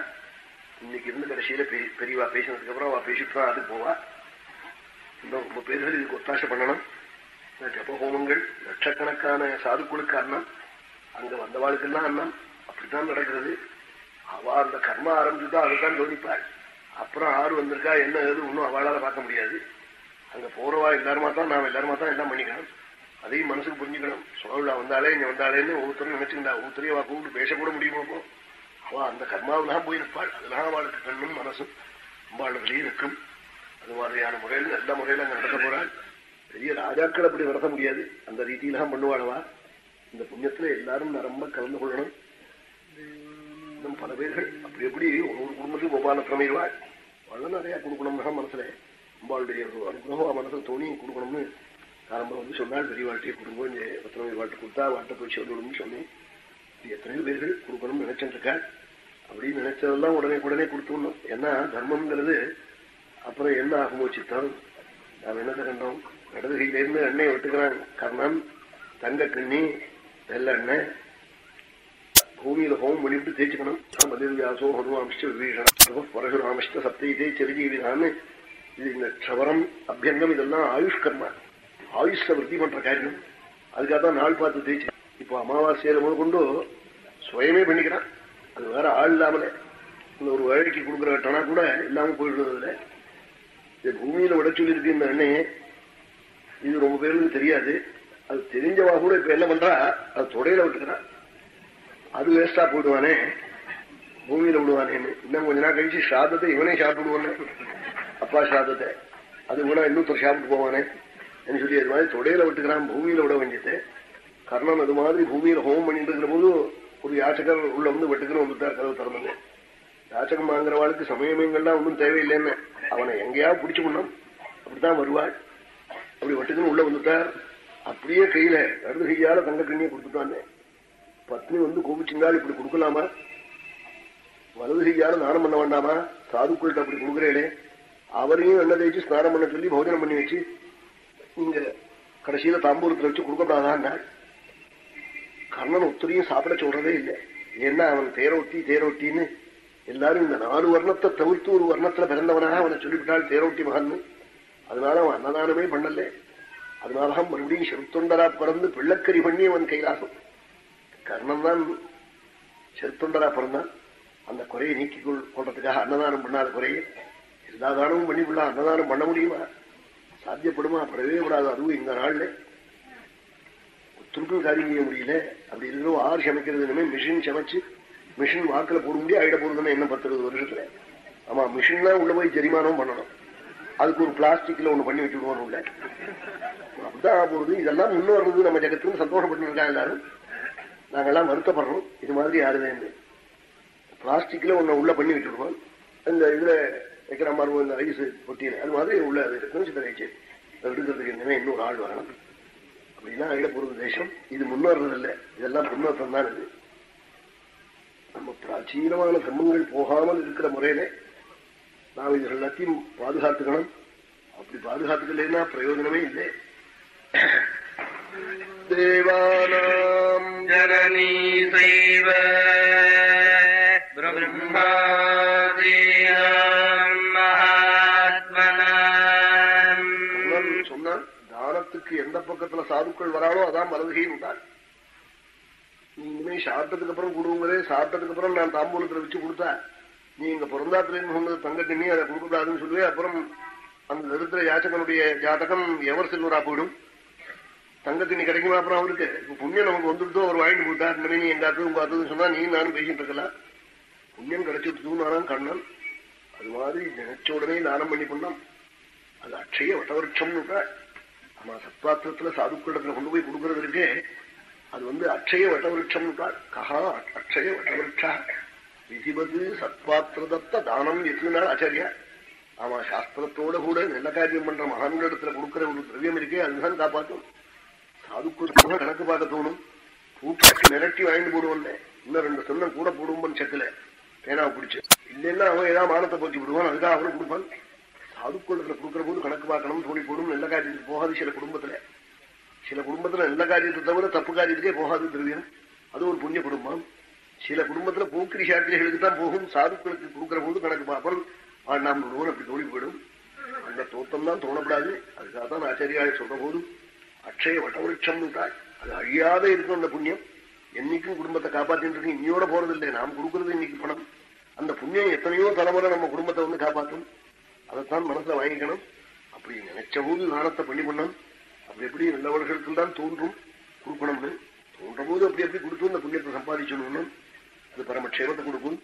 இன்னைக்கு இருந்து கடைசியில பெ- பெரியவா பேசினதுக்கு அப்புறம் அவ பேசிட்டு அது போவா. இன்னும் ரொம்ப பேர்கள் இதுக்கு ஒத்தாசை பண்ணணும். இந்த ஜப ஹோமங்கள் லட்சக்கணக்கான சாதுக்களுக்கு அண்ணம் அங்க வந்தவாளுக்கெல்லாம் அண்ணம் அப்படித்தான் நடக்கிறது. அவ அந்த கர்மா ஆரம்பிச்சுதான் அதுதான் கவனிப்பாள் அப்புறம் ஆறு வந்திருக்கா என்ன ஏது ஒன்றும் அவளால பார்க்க முடியாது. அங்க போறவா எல்லாருமா தான் நாம் எல்லாருமா தான் எல்லாம் பண்ணிக்கணும். அதையும் மனசுக்கு புரிஞ்சுக்கணும். சோழா வந்தாலே இங்க வந்தாலேன்னு ஒவ்வொருத்தரும் நினைச்சுக்கிட்டா ஒவ்வொருத்தரையும் அவ கூப்பிட்டு பேசக்கூட முடியுமோ அப்போ? அவ அந்த கர்மாவெல்லாம் தான் போயிருப்பாள் அதெல்லாம் அவளுக்கு கண்ணும் மனசும் அம்பாளுடைய இருக்கும் அது மாதிரியான முறையில் நல்ல முறையில் அங்கே நடத்த போறாள். பெரிய ராஜாக்கள் அப்படி நடத்த முடியாது. அந்த ரீதியிலாம் பண்ணுவாளவா? இந்த புண்ணியத்துல எல்லாரும் நரம்ப கலந்து கொள்ளணும். இன்னும் பல பேர்கள் அப்படி எப்படி ஒரு ஒரு குடும்பத்துக்கு கோபாலத்திரமைவாள் வள நிறைய கொடுக்கணும்னா மனசுல அம்பாளுடைய அனுகிரகம் மனசில் தோணி கொடுக்கணும்னு ஆரம்பம் வந்து சொன்னால் பெரிய வாழ்க்கையை கொடுங்க இந்த பத்திரமை வாழ்க்கை கொடுத்தா வாட்டை போய் சொல்லணும்னு சொன்னேன். எத்தனையோ பேர்கள் கொடுக்கணும்னு நினைச்சிட்டு இருக்காள் அப்படின்னு நினைச்சதெல்லாம் உடனே உடனே கொடுத்துடணும். ஏன்னா தர்மம்ங்கிறது அப்புறம் என்ன ஆகுமோ சித்தம். நாம் என்னத்தை கண்டோம் இடது எண்ணெய் விட்டுக்கிறாங்க கர்ணம் தங்க கிண்ணி வெள்ள எண்ணெய். பூமியில ஹோம் பண்ணிவிட்டு தேய்ச்சிக்கணும். மதிர்வியாசோ ஹனுமாமிஷ்ட விபீஷணம். பரசுராமிஷ்ட சப்தைதே சிரஜீவிதான்னு இது இந்த க்ஷவரம் அபியங்கம் இதெல்லாம் ஆயுஷ் கர்மா ஆயுஷ விருத்தி பண்ற காரியம். அதுக்காக தான் நாள் பார்த்து தேய்ச்சி இப்போ அமாவாசையில முதல் கொண்டு சுயமே பண்ணிக்கிறான். அது வேற ஆள் இல்லாமலே. இந்த ஒரு வேலைக்கு கொடுக்குற கட்டணா கூட இல்லாம போயிடுறதுல. இது பூமியில விட சொல்லியிருக்கு இந்த அண்ணே. இது ரொம்ப பேருக்கு தெரியாது. அது தெரிஞ்சவா கூட இப்ப என்ன பண்றா? அது தொடையில விட்டுக்கிறான். அது வேஸ்டா போயிடுவானே. பூமியில விடுவானேன்னு. இன்னும் கொஞ்ச நாள் கழிச்சு சாதத்தை இவனே சாப்பிடுவானே. அப்பா சாதத்தை. அது கூட இன்னொருத்தர் சாப்பிட்டு போவானே. என்று சொல்லி அது மாதிரி தொடையில விட்டுக்கிறான். பூமியில விட வேண்டியது. கர்ணன் அது மாதிரி பூமியில ஹோமம் பண்ணிட்டு இருக்கிற போது ஒரு யாச்சகர் உள்ள வந்து வெட்டுக்குன்னு வந்துட்டார் கதவு திறந்து யாச்சகம் வாங்குறவாளுக்கு சமயமயங்கள்லாம் ஒன்றும் தேவையில்லைன்னு. அவனை எங்கேயாவது பிடிச்சு கொண்டோம் அப்படித்தான் வருவாள். அப்படி வெட்டுக்குன்னு உள்ள வந்துட்டார். அப்படியே கையில வருது கையால தங்க கண்ணியை கொடுத்துட்டானே. பத்னி வந்து கோபிச்சிருந்தால் இப்படி கொடுக்கலாமா? வலது கையால ஸ்நானம் பண்ண வேண்டாமா? சாதுக்கள்கிட்ட அப்படி கொடுக்குறேனே. அவரையும் எண்ணெய் தேய்ச்சி ஸ்நானம் பண்ண சொல்லி போஜனம் பண்ணி வச்சு நீங்க கடைசியில தாம்பூரத்தில் வச்சு கொடுக்கப்படாதான்னா கர்ணன் ஒத்தரையும் சாப்பிட சொல்றதே இல்லை. ஏன்னா அவன் தேரோட்டி தேரோட்டின்னு? எல்லாரும் இந்த நாலு வர்ணத்தை தவிர்த்து ஒரு வர்ணத்துல பிறந்தவனாக அவனை சொல்லிவிட்டாள் தேரோட்டி மகன் அதனால அவன் அன்னதானமே பண்ணல. அதனால மறுபடியும் செருத்தொண்டரா பிறந்து பிள்ளைக்கறி பண்ணி அவன் கைலாசம். கர்ணன் தான் செருத்தொண்டரா பிறந்தான். அந்த குறையை நீக்கி கொள் கொள்றதுக்காக அன்னதானம் பண்ணாத குறையை. எல்லா தானமும் பண்ணி விடலாம் அன்னதானம் பண்ண முடியுமா? சாத்தியப்படுமா? படவே கூடாது அதுவும் இந்த நாள்ல. ஒத்துருக்கும் காரியம் செய்ய முடியல. அப்படி இருக்கிறோம் ஆறு சமைக்கிறது இனிமே மிஷின் சமைச்சு மிஷின் வாக்குல போட முடியும் ஆயிட போறதுன்னு என்ன பத்து வருஷத்துல. ஆமா மிஷின் உள்ள போய் ஜெரிமானம் பண்ணணும். அதுக்கு ஒரு பிளாஸ்டிக்ல ஒண்ணு பண்ணி வச்சுடுவோம் உள்ள அப்படிதான் போகுது. இதெல்லாம் முன்ன வர்றது நம்ம ஜகத்துக்கு சந்தோஷப்பட்டு இருக்காங்க எல்லாரும். நாங்கெல்லாம் வருத்தப்படுறோம். இது மாதிரி யாருமே பிளாஸ்டிக்ல ஒண்ணு உள்ள பண்ணி வச்சுடுவோம் இந்த இதுல வைக்கிற மாதிரி இந்த ரைஸ் பொட்டியில் அது மாதிரி உள்ள அது இருக்குன்னு சித்த எடுக்கிறதுக்கு என்னமே இன்னொரு ஆள் வரணும். அப்படின்னா ஆயிட போறது தேசம் இது முன்னேறது இல்லை இதெல்லாம் முன்னேற்றம் தான் இது. நம்ம பிராச்சீனமான கர்மங்கள் போகாமல் இருக்கிற முறையில நாம் இது எல்லாத்தையும் பாதுகாத்துக்கணும். அப்படி பாதுகாத்துக்கலைன்னா பிரயோஜனமே இல்லை. தேவானாம் ஜனனீ சைவ பிரம்மாதீனாம் சாதுக்கு எந்த பக்கத்துல சாதுக்கள் வராளோ அதான் வலதுகையும் தான். நீ இனிமே சாப்பிட்டதுக்கு அப்புறம் கொடுங்களே சாப்பிட்டதுக்கு அப்புறம் நான் தாம்பூலத்துல வச்சு கொடுத்தா நீ இங்க பிறந்தாத்திரேன்னு சொன்னது தங்க அதை கொடுக்கூடாதுன்னு சொல்லுவே அப்புறம் அந்த தரித்திர யாச்சகனுடைய ஜாதகம் எவர் செல்வரா போயிடும்? தங்க கிடைக்குமா அப்புறம் அவருக்கு? புண்ணியம் நமக்கு வந்துருத்தோ அவர் வாங்கிட்டு போயிட்டா இந்த மாதிரி நீ எங்காத்தும் பார்த்ததுன்னு சொன்னா நீ நானும் பேசிட்டு இருக்கலாம். புண்ணியம் கிடைச்சிட்டு கண்ணன். அது மாதிரி நினைச்ச உடனே தானம் பண்ணி பண்ணோம் அது அக்ஷய வட்டவருஷம்னு ஆமா சத்வாத்திரத்துல சாதுக்களிடத்துல கொண்டு போய் கொடுக்கறது இருக்கே அது வந்து அட்சய வட்டவருட்சம் கஹா அட்சய வட்டவருட்சா. விதிபது சத்பாத்திரதத்த தானம் எத்துனாள் ஆச்சாரியா. ஆமா சாஸ்திரத்தோட கூட நல்ல காரியம் பண்ற மகான்களிடத்துல கொடுக்கிற ஒரு திரவியம் இருக்கே அதுதான் காப்பாற்றும். கூட கணக்கு பார்க்க தோணும். பூக்காட்சி மிரட்டி வாங்கிட்டு போடுவோம்ல இன்னும் ரெண்டு சொன்னம் கூட போடுவோம்னு செக்கல. பேனாவை பிடிச்சு. இல்லைன்னா அவன் ஏதாவது மானத்தை போச்சு விடுவான் அதுக்காக அவனும் கொடுப்பான். சாதுக்குள்ளத்துல கொடுக்கிற போது கணக்கு பார்க்கணும் தோணி போடும் நல்ல காரியத்துக்கு போகாது சில குடும்பத்துல. சில குடும்பத்துல நல்ல காரியத்தை தவிர தப்பு காரியத்துக்கே போகாது திரவியம் அது ஒரு புண்ணிய குடும்பம். சில குடும்பத்துல போக்கிரி சாத்திரிகளுக்கு தான் போகும். சாதுக்களுக்கு கொடுக்கிற போது கணக்கு பார்ப்போம். ஆண்டாம் விடுவோம் அப்படி தோணி போயிடும். அந்த தோட்டம் தான் தோணப்படாது. அதுக்காக தான் ஆச்சாரியாவை சொல்ற போது அக்ஷய வட்டவருஷம் அது அழியாத இருக்கும் அந்த புண்ணியம். என்னைக்கும் குடும்பத்தை காப்பாத்திட்டு இருக்கு இன்னையோட போறதில்லை. நாம் கொடுக்கறது இன்னைக்கு பணம். அந்த புண்ணியம் எத்தனையோ தலைமுறை நம்ம குடும்பத்தை வந்து காப்பாற்றும். அதைத்தான் மனசுல வாங்கிக்கணும். அப்படி நினைச்ச போது தானத்தை பண்ணி பண்ணணும் அப்படி எப்படி நல்லவர்களுக்கு தான் தோன்றும் கொடுக்கணும்னு. தோன்ற போது அப்படி எப்படி கொடுத்து அந்த புண்ணியத்தை சம்பாதிச்சணும்னு அது பரமக்ஷேமத்தை கொடுக்கும்.